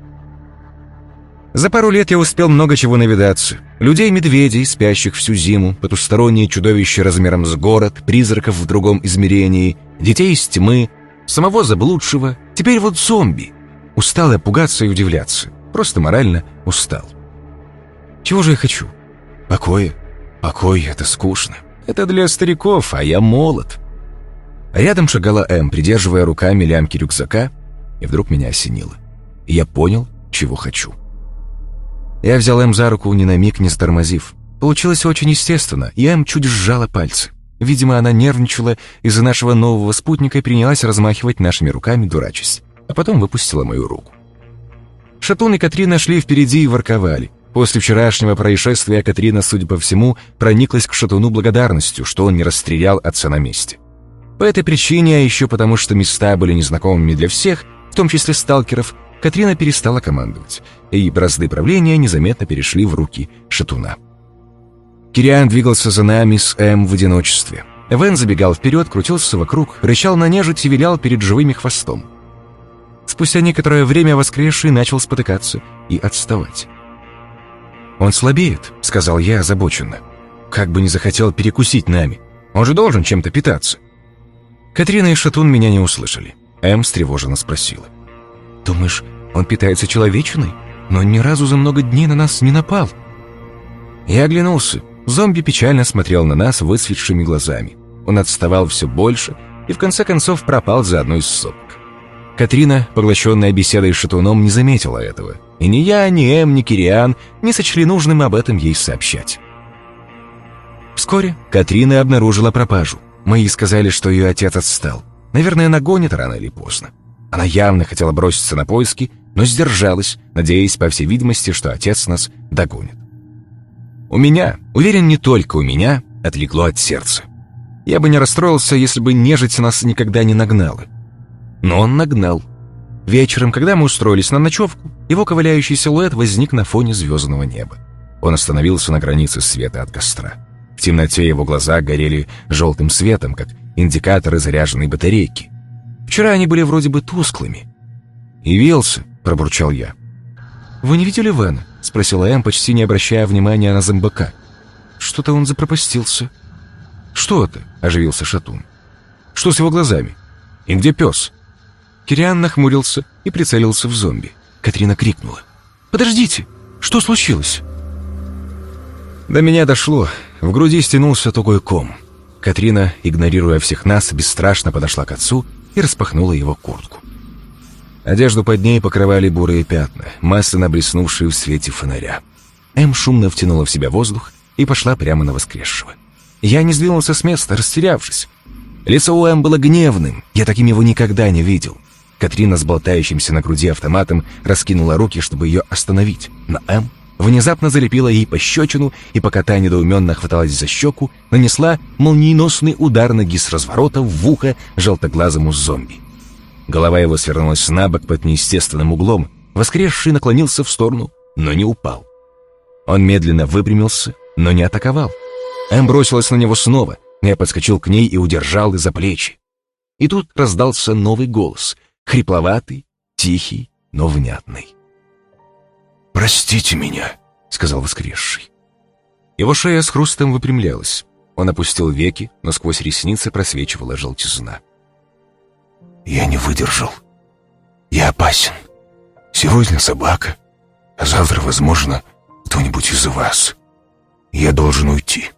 За пару лет я успел много чего навидаться. Людей-медведей, спящих всю зиму, потусторонние чудовища размером с город, призраков в другом измерении, детей из тьмы, самого заблудшего, теперь вот зомби. Устал я пугаться и удивляться. Просто морально устал. Чего же я хочу? Покоя. Покой — это скучно. Это для стариков, а я молод. Рядом шагала М, придерживая руками лямки рюкзака, и вдруг меня осенило. И я понял, чего хочу. Я взял М за руку, ни на миг не стормозив. Получилось очень естественно, и М чуть сжала пальцы. Видимо, она нервничала из-за нашего нового спутника и принялась размахивать нашими руками, дурачась. А потом выпустила мою руку. Шатун и Катрина шли впереди и ворковали. После вчерашнего происшествия Катрина, судя по всему, прониклась к Шатуну благодарностью, что он не расстрелял отца на месте. По этой причине, а еще потому, что места были незнакомыми для всех, в том числе сталкеров, Катрина перестала командовать, и бразды правления незаметно перешли в руки Шатуна. Кириан двигался за нами с М в одиночестве. Вен забегал вперед, крутился вокруг, рычал на нежить и вилял перед живыми хвостом. Спустя некоторое время воскресший начал спотыкаться и отставать. «Он слабеет», — сказал я озабоченно. «Как бы не захотел перекусить нами. Он же должен чем-то питаться». Катрина и Шатун меня не услышали. М встревоженно спросила. «Думаешь, он питается человечиной, но ни разу за много дней на нас не напал?» Я оглянулся. Зомби печально смотрел на нас высветшими глазами. Он отставал все больше и в конце концов пропал за одной из сопок. Катрина, поглощенная беседой с Шатуном, не заметила этого. И ни я, ни Эм, ни Кириан не сочли нужным об этом ей сообщать. Вскоре Катрина обнаружила пропажу. Мои сказали, что ее отец отстал. Наверное, нагонит рано или поздно. Она явно хотела броситься на поиски, но сдержалась, надеясь, по всей видимости, что отец нас догонит. У меня, уверен, не только у меня, отлегло от сердца. Я бы не расстроился, если бы нежить нас никогда не нагнала. Но он нагнал. Вечером, когда мы устроились на ночевку, его ковыляющий силуэт возник на фоне звездного неба. Он остановился на границе света от костра. В темноте его глаза горели желтым светом, как индикаторы заряженной батарейки. Вчера они были вроде бы тусклыми. «Явился», — пробурчал я. «Вы не видели Вена?» — спросила Эм, почти не обращая внимания на зомбака. «Что-то он запропастился». «Что это?» — оживился Шатун. «Что с его глазами? И где пес?» Кириан нахмурился и прицелился в зомби. Катрина крикнула. «Подождите! Что случилось?» До меня дошло. В груди стянулся тугой ком. Катрина, игнорируя всех нас, бесстрашно подошла к отцу и распахнула его куртку. Одежду под ней покрывали бурые пятна, масляно блеснувшие в свете фонаря. Эм шумно втянула в себя воздух и пошла прямо на воскресшего. Я не сдвинулся с места, растерявшись. Лицо у Эм было гневным, я таким его никогда не видел. Катрина с болтающимся на груди автоматом раскинула руки, чтобы ее остановить. Но М внезапно залепила ей пощечину и, пока та недоуменно хваталась за щеку, нанесла молниеносный удар ноги с разворота в ухо желтоглазому зомби. Голова его свернулась на бок под неестественным углом, воскресший наклонился в сторону, но не упал. Он медленно выпрямился, но не атаковал. Эм бросилась на него снова, я подскочил к ней и удержал из-за плечи. И тут раздался новый голос — хрипловатый, тихий, но внятный. «Простите меня», — сказал воскресший. Его шея с хрустом выпрямлялась. Он опустил веки, но сквозь ресницы просвечивала желтизна. «Я не выдержал. Я опасен. Сегодня собака, а завтра, возможно, кто-нибудь из вас. Я должен уйти.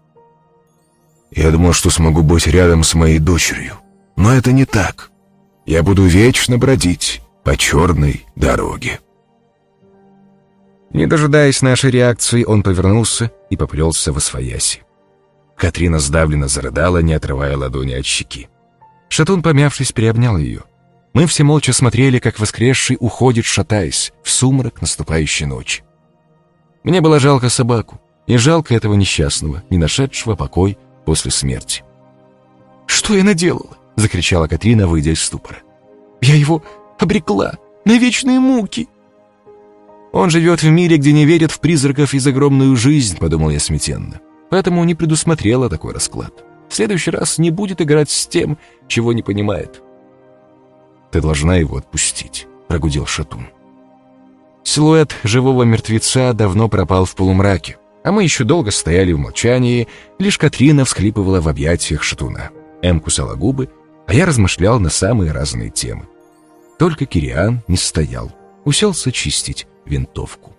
Я думал, что смогу быть рядом с моей дочерью, но это не так я буду вечно бродить по черной дороге. Не дожидаясь нашей реакции, он повернулся и поплелся в освояси. Катрина сдавленно зарыдала, не отрывая ладони от щеки. Шатун, помявшись, приобнял ее. Мы все молча смотрели, как воскресший уходит, шатаясь, в сумрак наступающей ночи. Мне было жалко собаку, и жалко этого несчастного, не нашедшего покой после смерти. «Что я наделала?» — закричала Катрина, выйдя из ступора. «Я его обрекла на вечные муки!» «Он живет в мире, где не верят в призраков и загромную жизнь», — подумал я смятенно. Поэтому не предусмотрела такой расклад. В следующий раз не будет играть с тем, чего не понимает. «Ты должна его отпустить», — прогудел Шатун. Силуэт живого мертвеца давно пропал в полумраке, а мы еще долго стояли в молчании, лишь Катрина всхлипывала в объятиях Шатуна. Эм кусала губы, а я размышлял на самые разные темы. Только Кириан не стоял, уселся чистить винтовку.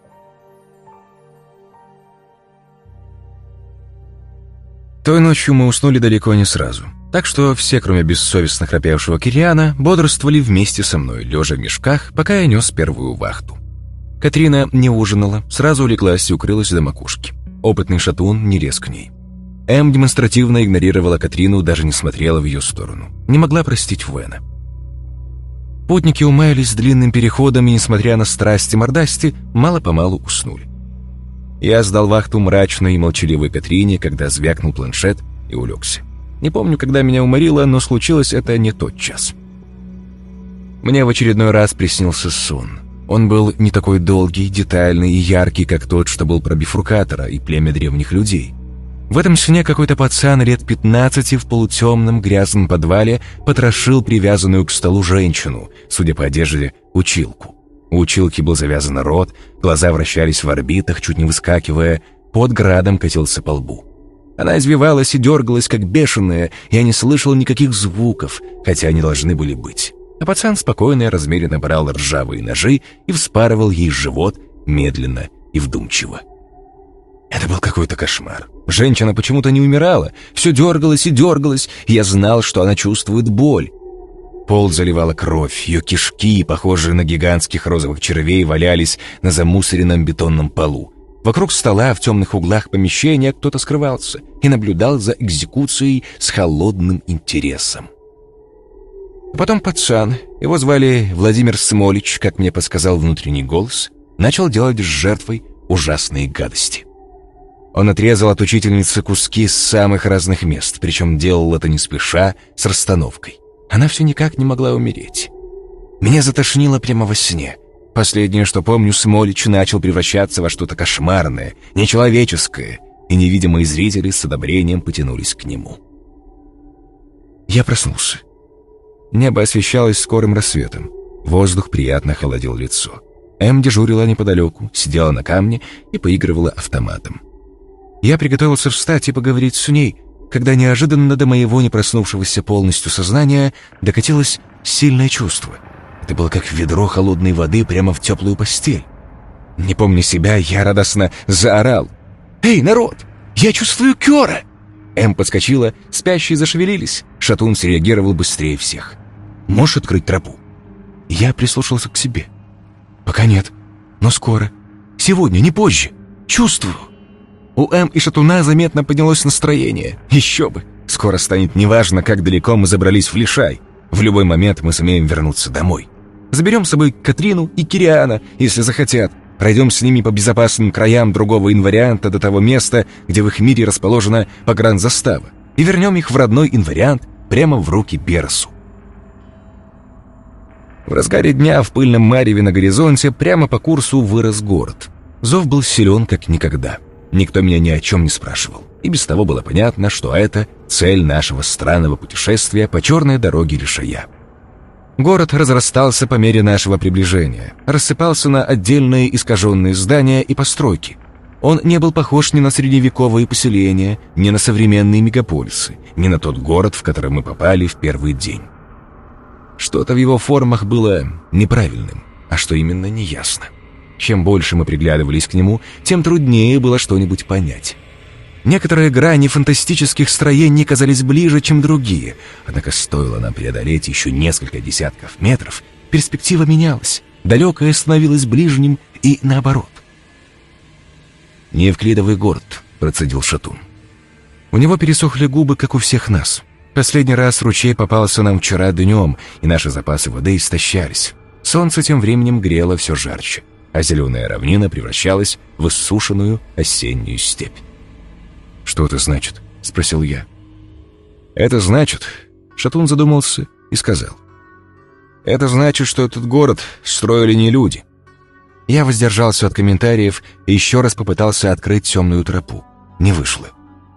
Той ночью мы уснули далеко не сразу, так что все, кроме бессовестно храпевшего Кириана, бодрствовали вместе со мной, лежа в мешках, пока я нес первую вахту. Катрина не ужинала, сразу улеглась и укрылась до макушки. Опытный шатун не рез к ней. Эм демонстративно игнорировала Катрину, даже не смотрела в ее сторону. Не могла простить Вена. Путники умаялись длинным переходом и, несмотря на страсти мордасти, мало-помалу уснули. Я сдал вахту мрачной и молчаливой Катрине, когда звякнул планшет и улегся. Не помню, когда меня уморило, но случилось это не тот час. Мне в очередной раз приснился сон. Он был не такой долгий, детальный и яркий, как тот, что был про бифуркатора и племя древних людей. В этом сне какой-то пацан лет 15 в полутемном грязном подвале потрошил привязанную к столу женщину, судя по одежде, училку. У училки был завязан рот, глаза вращались в орбитах, чуть не выскакивая, под градом катился по лбу. Она извивалась и дергалась, как бешеная, я не слышал никаких звуков, хотя они должны были быть. А пацан спокойно и размеренно брал ржавые ножи и вспарывал ей живот медленно и вдумчиво. Это был какой-то кошмар. Женщина почему-то не умирала, все дергалось и дергалось, я знал, что она чувствует боль. Пол заливала кровь, ее кишки, похожие на гигантских розовых червей, валялись на замусоренном бетонном полу. Вокруг стола в темных углах помещения кто-то скрывался и наблюдал за экзекуцией с холодным интересом. потом пацан, его звали Владимир Смолич, как мне подсказал внутренний голос, начал делать с жертвой ужасные гадости. Он отрезал от учительницы куски с самых разных мест, причем делал это не спеша, с расстановкой. Она все никак не могла умереть. Меня затошнило прямо во сне. Последнее, что помню, Смолич начал превращаться во что-то кошмарное, нечеловеческое, и невидимые зрители с одобрением потянулись к нему. Я проснулся. Небо освещалось скорым рассветом. Воздух приятно холодил лицо. Эм дежурила неподалеку, сидела на камне и поигрывала автоматом. Я приготовился встать и поговорить с ней, когда неожиданно до моего не проснувшегося полностью сознания докатилось сильное чувство. Это было как ведро холодной воды прямо в теплую постель. Не помня себя, я радостно заорал. «Эй, народ! Я чувствую Кёра!» Эм подскочила, спящие зашевелились. Шатун среагировал быстрее всех. «Можешь открыть тропу?» Я прислушался к себе. «Пока нет, но скоро. Сегодня, не позже. Чувствую». У М и Шатуна заметно поднялось настроение. Еще бы! Скоро станет неважно, как далеко мы забрались в Лишай. В любой момент мы сумеем вернуться домой. Заберем с собой Катрину и Кириана, если захотят. Пройдем с ними по безопасным краям другого инварианта до того места, где в их мире расположена погранзастава, и вернем их в родной инвариант прямо в руки Берсу. В разгаре дня в пыльном мареве на горизонте прямо по курсу вырос город. Зов был силен как никогда. Никто меня ни о чем не спрашивал. И без того было понятно, что это цель нашего странного путешествия по черной дороге Лишая. Город разрастался по мере нашего приближения, рассыпался на отдельные искаженные здания и постройки. Он не был похож ни на средневековые поселения, ни на современные мегаполисы, ни на тот город, в который мы попали в первый день. Что-то в его формах было неправильным, а что именно неясно. Чем больше мы приглядывались к нему, тем труднее было что-нибудь понять. Некоторые грани фантастических строений казались ближе, чем другие, однако стоило нам преодолеть еще несколько десятков метров, перспектива менялась, далекое становилось ближним и наоборот. «Неевклидовый город», — процедил Шатун. У него пересохли губы, как у всех нас. Последний раз ручей попался нам вчера днем, и наши запасы воды истощались. Солнце тем временем грело все жарче, а зеленая равнина превращалась в иссушенную осеннюю степь. «Что это значит?» — спросил я. «Это значит...» — Шатун задумался и сказал. «Это значит, что этот город строили не люди». Я воздержался от комментариев и еще раз попытался открыть темную тропу. Не вышло.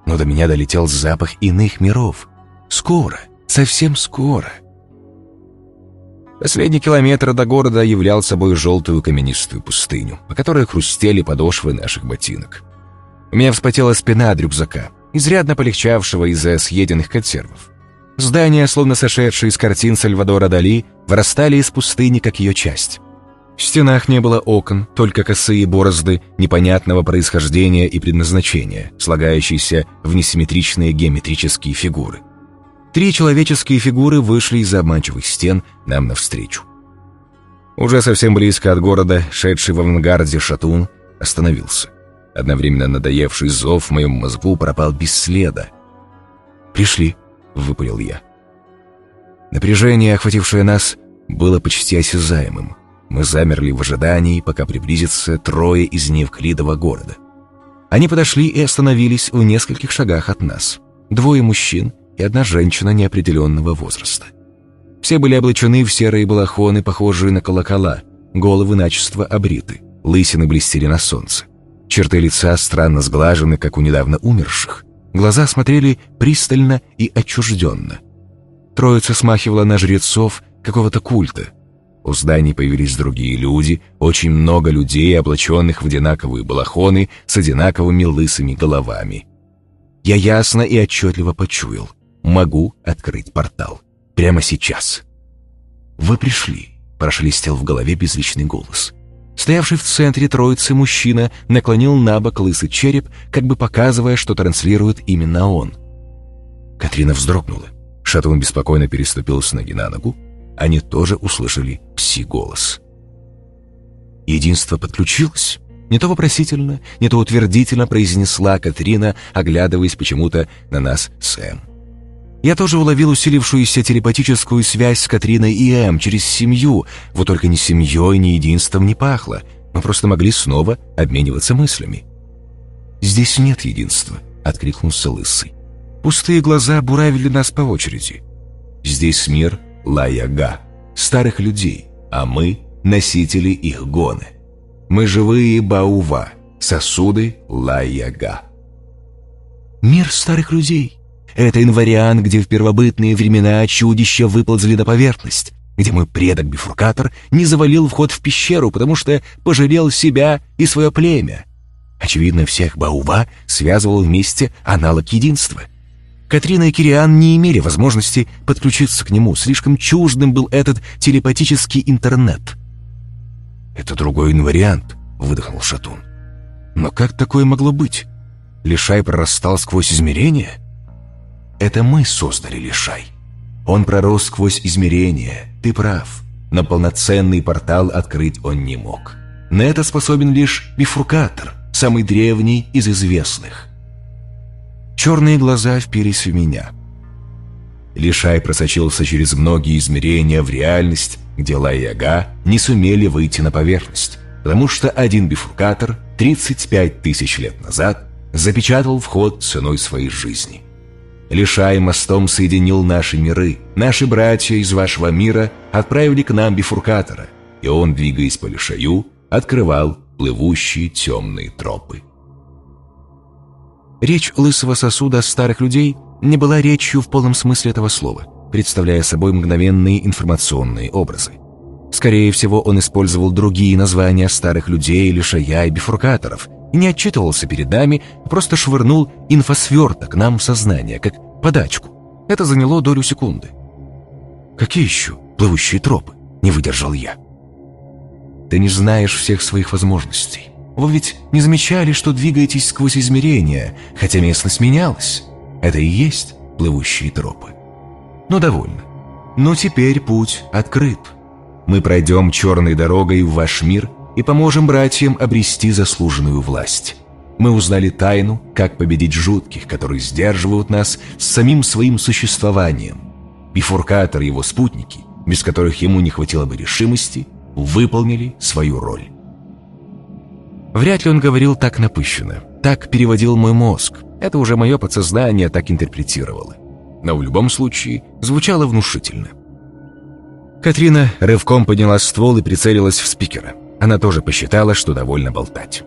Но до меня долетел запах иных миров — Скоро, совсем скоро. Последний километр до города являл собой желтую каменистую пустыню, по которой хрустели подошвы наших ботинок. У меня вспотела спина от рюкзака, изрядно полегчавшего из-за съеденных консервов. Здания, словно сошедшие из картин Сальвадора Дали, вырастали из пустыни, как ее часть. В стенах не было окон, только косые борозды непонятного происхождения и предназначения, слагающиеся в несимметричные геометрические фигуры – Три человеческие фигуры вышли из обманчивых стен нам навстречу. Уже совсем близко от города, шедший в авангарде шатун, остановился. Одновременно надоевший зов в моем мозгу пропал без следа. «Пришли», — выпалил я. Напряжение, охватившее нас, было почти осязаемым. Мы замерли в ожидании, пока приблизится трое из Невклидова города. Они подошли и остановились в нескольких шагах от нас. Двое мужчин — и одна женщина неопределенного возраста. Все были облачены в серые балахоны, похожие на колокола, головы начисто обриты, лысины блестели на солнце. Черты лица странно сглажены, как у недавно умерших. Глаза смотрели пристально и отчужденно. Троица смахивала на жрецов какого-то культа. У зданий появились другие люди, очень много людей, облаченных в одинаковые балахоны с одинаковыми лысыми головами. Я ясно и отчетливо почуял — могу открыть портал. Прямо сейчас. «Вы пришли», — прошелестел в голове безличный голос. Стоявший в центре троицы мужчина наклонил на бок лысый череп, как бы показывая, что транслирует именно он. Катрина вздрогнула. Шатун беспокойно переступил с ноги на ногу. Они тоже услышали пси-голос. Единство подключилось. Не то вопросительно, не то утвердительно произнесла Катрина, оглядываясь почему-то на нас с Эм. Я тоже уловил усилившуюся телепатическую связь с Катриной и Эм через семью, вот только ни семьей, ни единством не пахло. Мы просто могли снова обмениваться мыслями. «Здесь нет единства», — откликнулся Лысый. Пустые глаза буравили нас по очереди. «Здесь мир Лаяга, старых людей, а мы — носители их гоны. Мы живые Баува, сосуды Лаяга». «Мир старых людей», это инвариант, где в первобытные времена чудища выползли на поверхность, где мой предок-бифуркатор не завалил вход в пещеру, потому что пожалел себя и свое племя. Очевидно, всех Баува связывал вместе аналог единства. Катрина и Кириан не имели возможности подключиться к нему, слишком чуждым был этот телепатический интернет. «Это другой инвариант», — выдохнул Шатун. «Но как такое могло быть? Лишай прорастал сквозь измерения?» Это мы создали Лишай. Он пророс сквозь измерения, ты прав, но полноценный портал открыть он не мог. На это способен лишь бифуркатор, самый древний из известных. Черные глаза впились в меня. Лишай просочился через многие измерения в реальность, где Лайяга не сумели выйти на поверхность, потому что один бифуркатор 35 тысяч лет назад запечатал вход ценой своей жизни. Лишай мостом соединил наши миры. Наши братья из вашего мира отправили к нам бифуркатора, и он, двигаясь по Лишаю, открывал плывущие темные тропы. Речь лысого сосуда старых людей не была речью в полном смысле этого слова, представляя собой мгновенные информационные образы. Скорее всего, он использовал другие названия старых людей, лишая и бифуркаторов, и не отчитывался перед нами, просто швырнул инфосверток нам в сознание, как подачку. Это заняло долю секунды. «Какие еще плывущие тропы?» — не выдержал я. «Ты не знаешь всех своих возможностей. Вы ведь не замечали, что двигаетесь сквозь измерения, хотя местность менялась. Это и есть плывущие тропы. Но довольно. Но теперь путь открыт. Мы пройдем черной дорогой в ваш мир и поможем братьям обрести заслуженную власть. Мы узнали тайну, как победить жутких, которые сдерживают нас с самим своим существованием. Бифуркатор и его спутники, без которых ему не хватило бы решимости, выполнили свою роль. Вряд ли он говорил так напыщенно. Так переводил мой мозг. Это уже мое подсознание так интерпретировало. Но в любом случае звучало внушительно. Катрина рывком подняла ствол и прицелилась в спикера. Она тоже посчитала, что довольно болтать.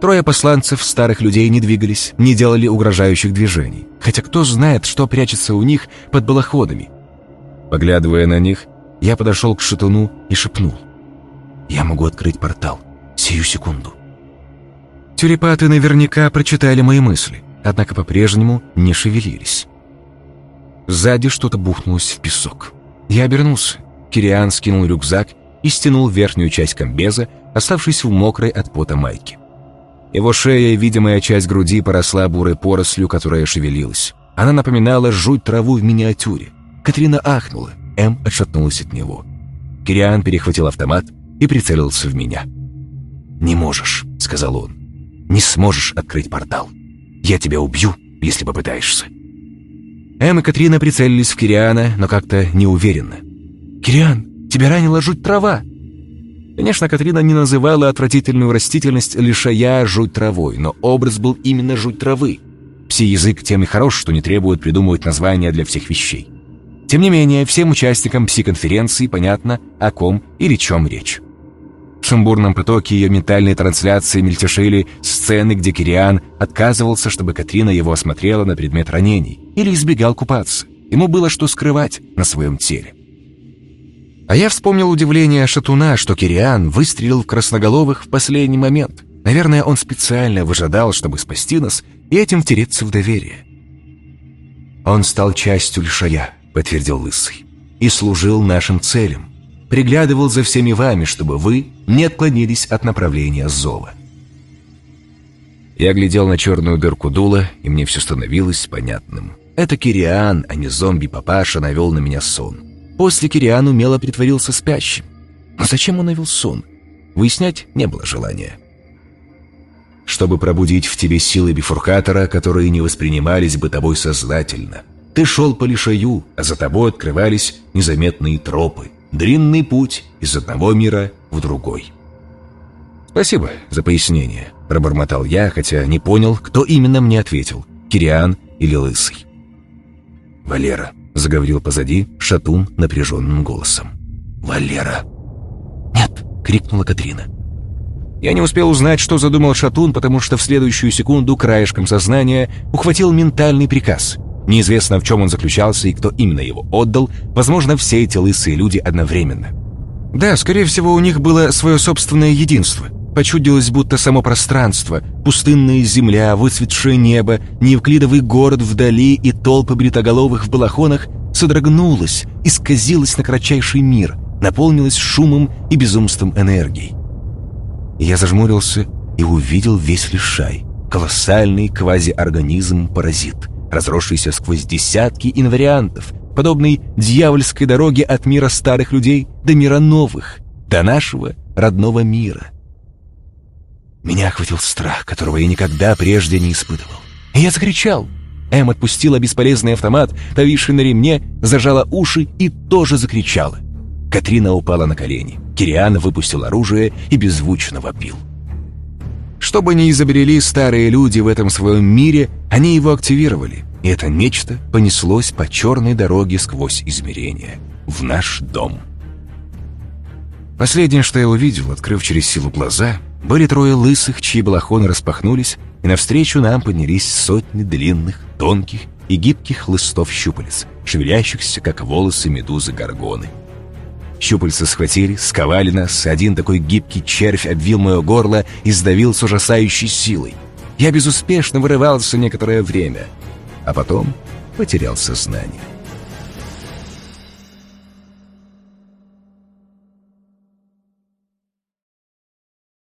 Трое посланцев старых людей не двигались, не делали угрожающих движений. Хотя кто знает, что прячется у них под балаходами. Поглядывая на них, я подошел к шатуну и шепнул. «Я могу открыть портал. Сию секунду». Тюрепаты наверняка прочитали мои мысли, однако по-прежнему не шевелились. Сзади что-то бухнулось в песок. Я обернулся. Кириан скинул рюкзак и стянул верхнюю часть комбеза, оставшись в мокрой от пота майке. Его шея и видимая часть груди поросла бурой порослью, которая шевелилась. Она напоминала жуть траву в миниатюре. Катрина ахнула. М отшатнулась от него. Кириан перехватил автомат и прицелился в меня. «Не можешь», — сказал он не сможешь открыть портал. Я тебя убью, если попытаешься». Эм и Катрина прицелились в Кириана, но как-то неуверенно. «Кириан, тебя ранила жуть трава!» Конечно, Катрина не называла отвратительную растительность лишая жуть травой, но образ был именно жуть травы. Пси-язык тем и хорош, что не требует придумывать названия для всех вещей. Тем не менее, всем участникам пси-конференции понятно, о ком или чем речь. В сумбурном потоке ее ментальной трансляции мельтешили сцены, где Кириан отказывался, чтобы Катрина его осмотрела на предмет ранений или избегал купаться. Ему было что скрывать на своем теле. А я вспомнил удивление Шатуна, что Кириан выстрелил в красноголовых в последний момент. Наверное, он специально выжидал, чтобы спасти нас и этим втереться в доверие. «Он стал частью Лишая», — подтвердил Лысый, — «и служил нашим целям приглядывал за всеми вами, чтобы вы не отклонились от направления зова. Я глядел на черную дырку дула, и мне все становилось понятным. Это Кириан, а не зомби-папаша, навел на меня сон. После Кириан умело притворился спящим. Но зачем он навел сон? Выяснять не было желания. Чтобы пробудить в тебе силы бифуркатора, которые не воспринимались бы тобой сознательно. Ты шел по лишаю, а за тобой открывались незаметные тропы, Длинный путь из одного мира в другой. «Спасибо за пояснение», — пробормотал я, хотя не понял, кто именно мне ответил, Кириан или Лысый. «Валера», — заговорил позади Шатун напряженным голосом. «Валера!» «Нет!» — крикнула Катрина. Я не успел узнать, что задумал Шатун, потому что в следующую секунду краешком сознания ухватил ментальный приказ — Неизвестно, в чем он заключался и кто именно его отдал, возможно, все эти лысые люди одновременно. Да, скорее всего, у них было свое собственное единство. Почудилось, будто само пространство, пустынная земля, выцветшее небо, неевклидовый город вдали и толпы бритоголовых в балахонах содрогнулось, исказилось на кратчайший мир, наполнилось шумом и безумством энергии. Я зажмурился и увидел весь лишай, колоссальный квазиорганизм-паразит — разросшийся сквозь десятки инвариантов, подобный дьявольской дороге от мира старых людей до мира новых, до нашего родного мира. Меня охватил страх, которого я никогда прежде не испытывал. И я закричал. Эм отпустила бесполезный автомат, повисший на ремне, зажала уши и тоже закричала. Катрина упала на колени. Кириан выпустил оружие и беззвучно вопил. Что бы ни изобрели старые люди в этом своем мире, они его активировали, и это нечто понеслось по черной дороге сквозь измерения, в наш дом. Последнее, что я увидел, открыв через силу глаза, были трое лысых, чьи балахоны распахнулись, и навстречу нам поднялись сотни длинных, тонких и гибких хлыстов щупалец, шевелящихся, как волосы медузы горгоны. Щупальца схватили, сковали нас, один такой гибкий червь обвил мое горло и сдавил с ужасающей силой. Я безуспешно вырывался некоторое время, а потом потерял сознание.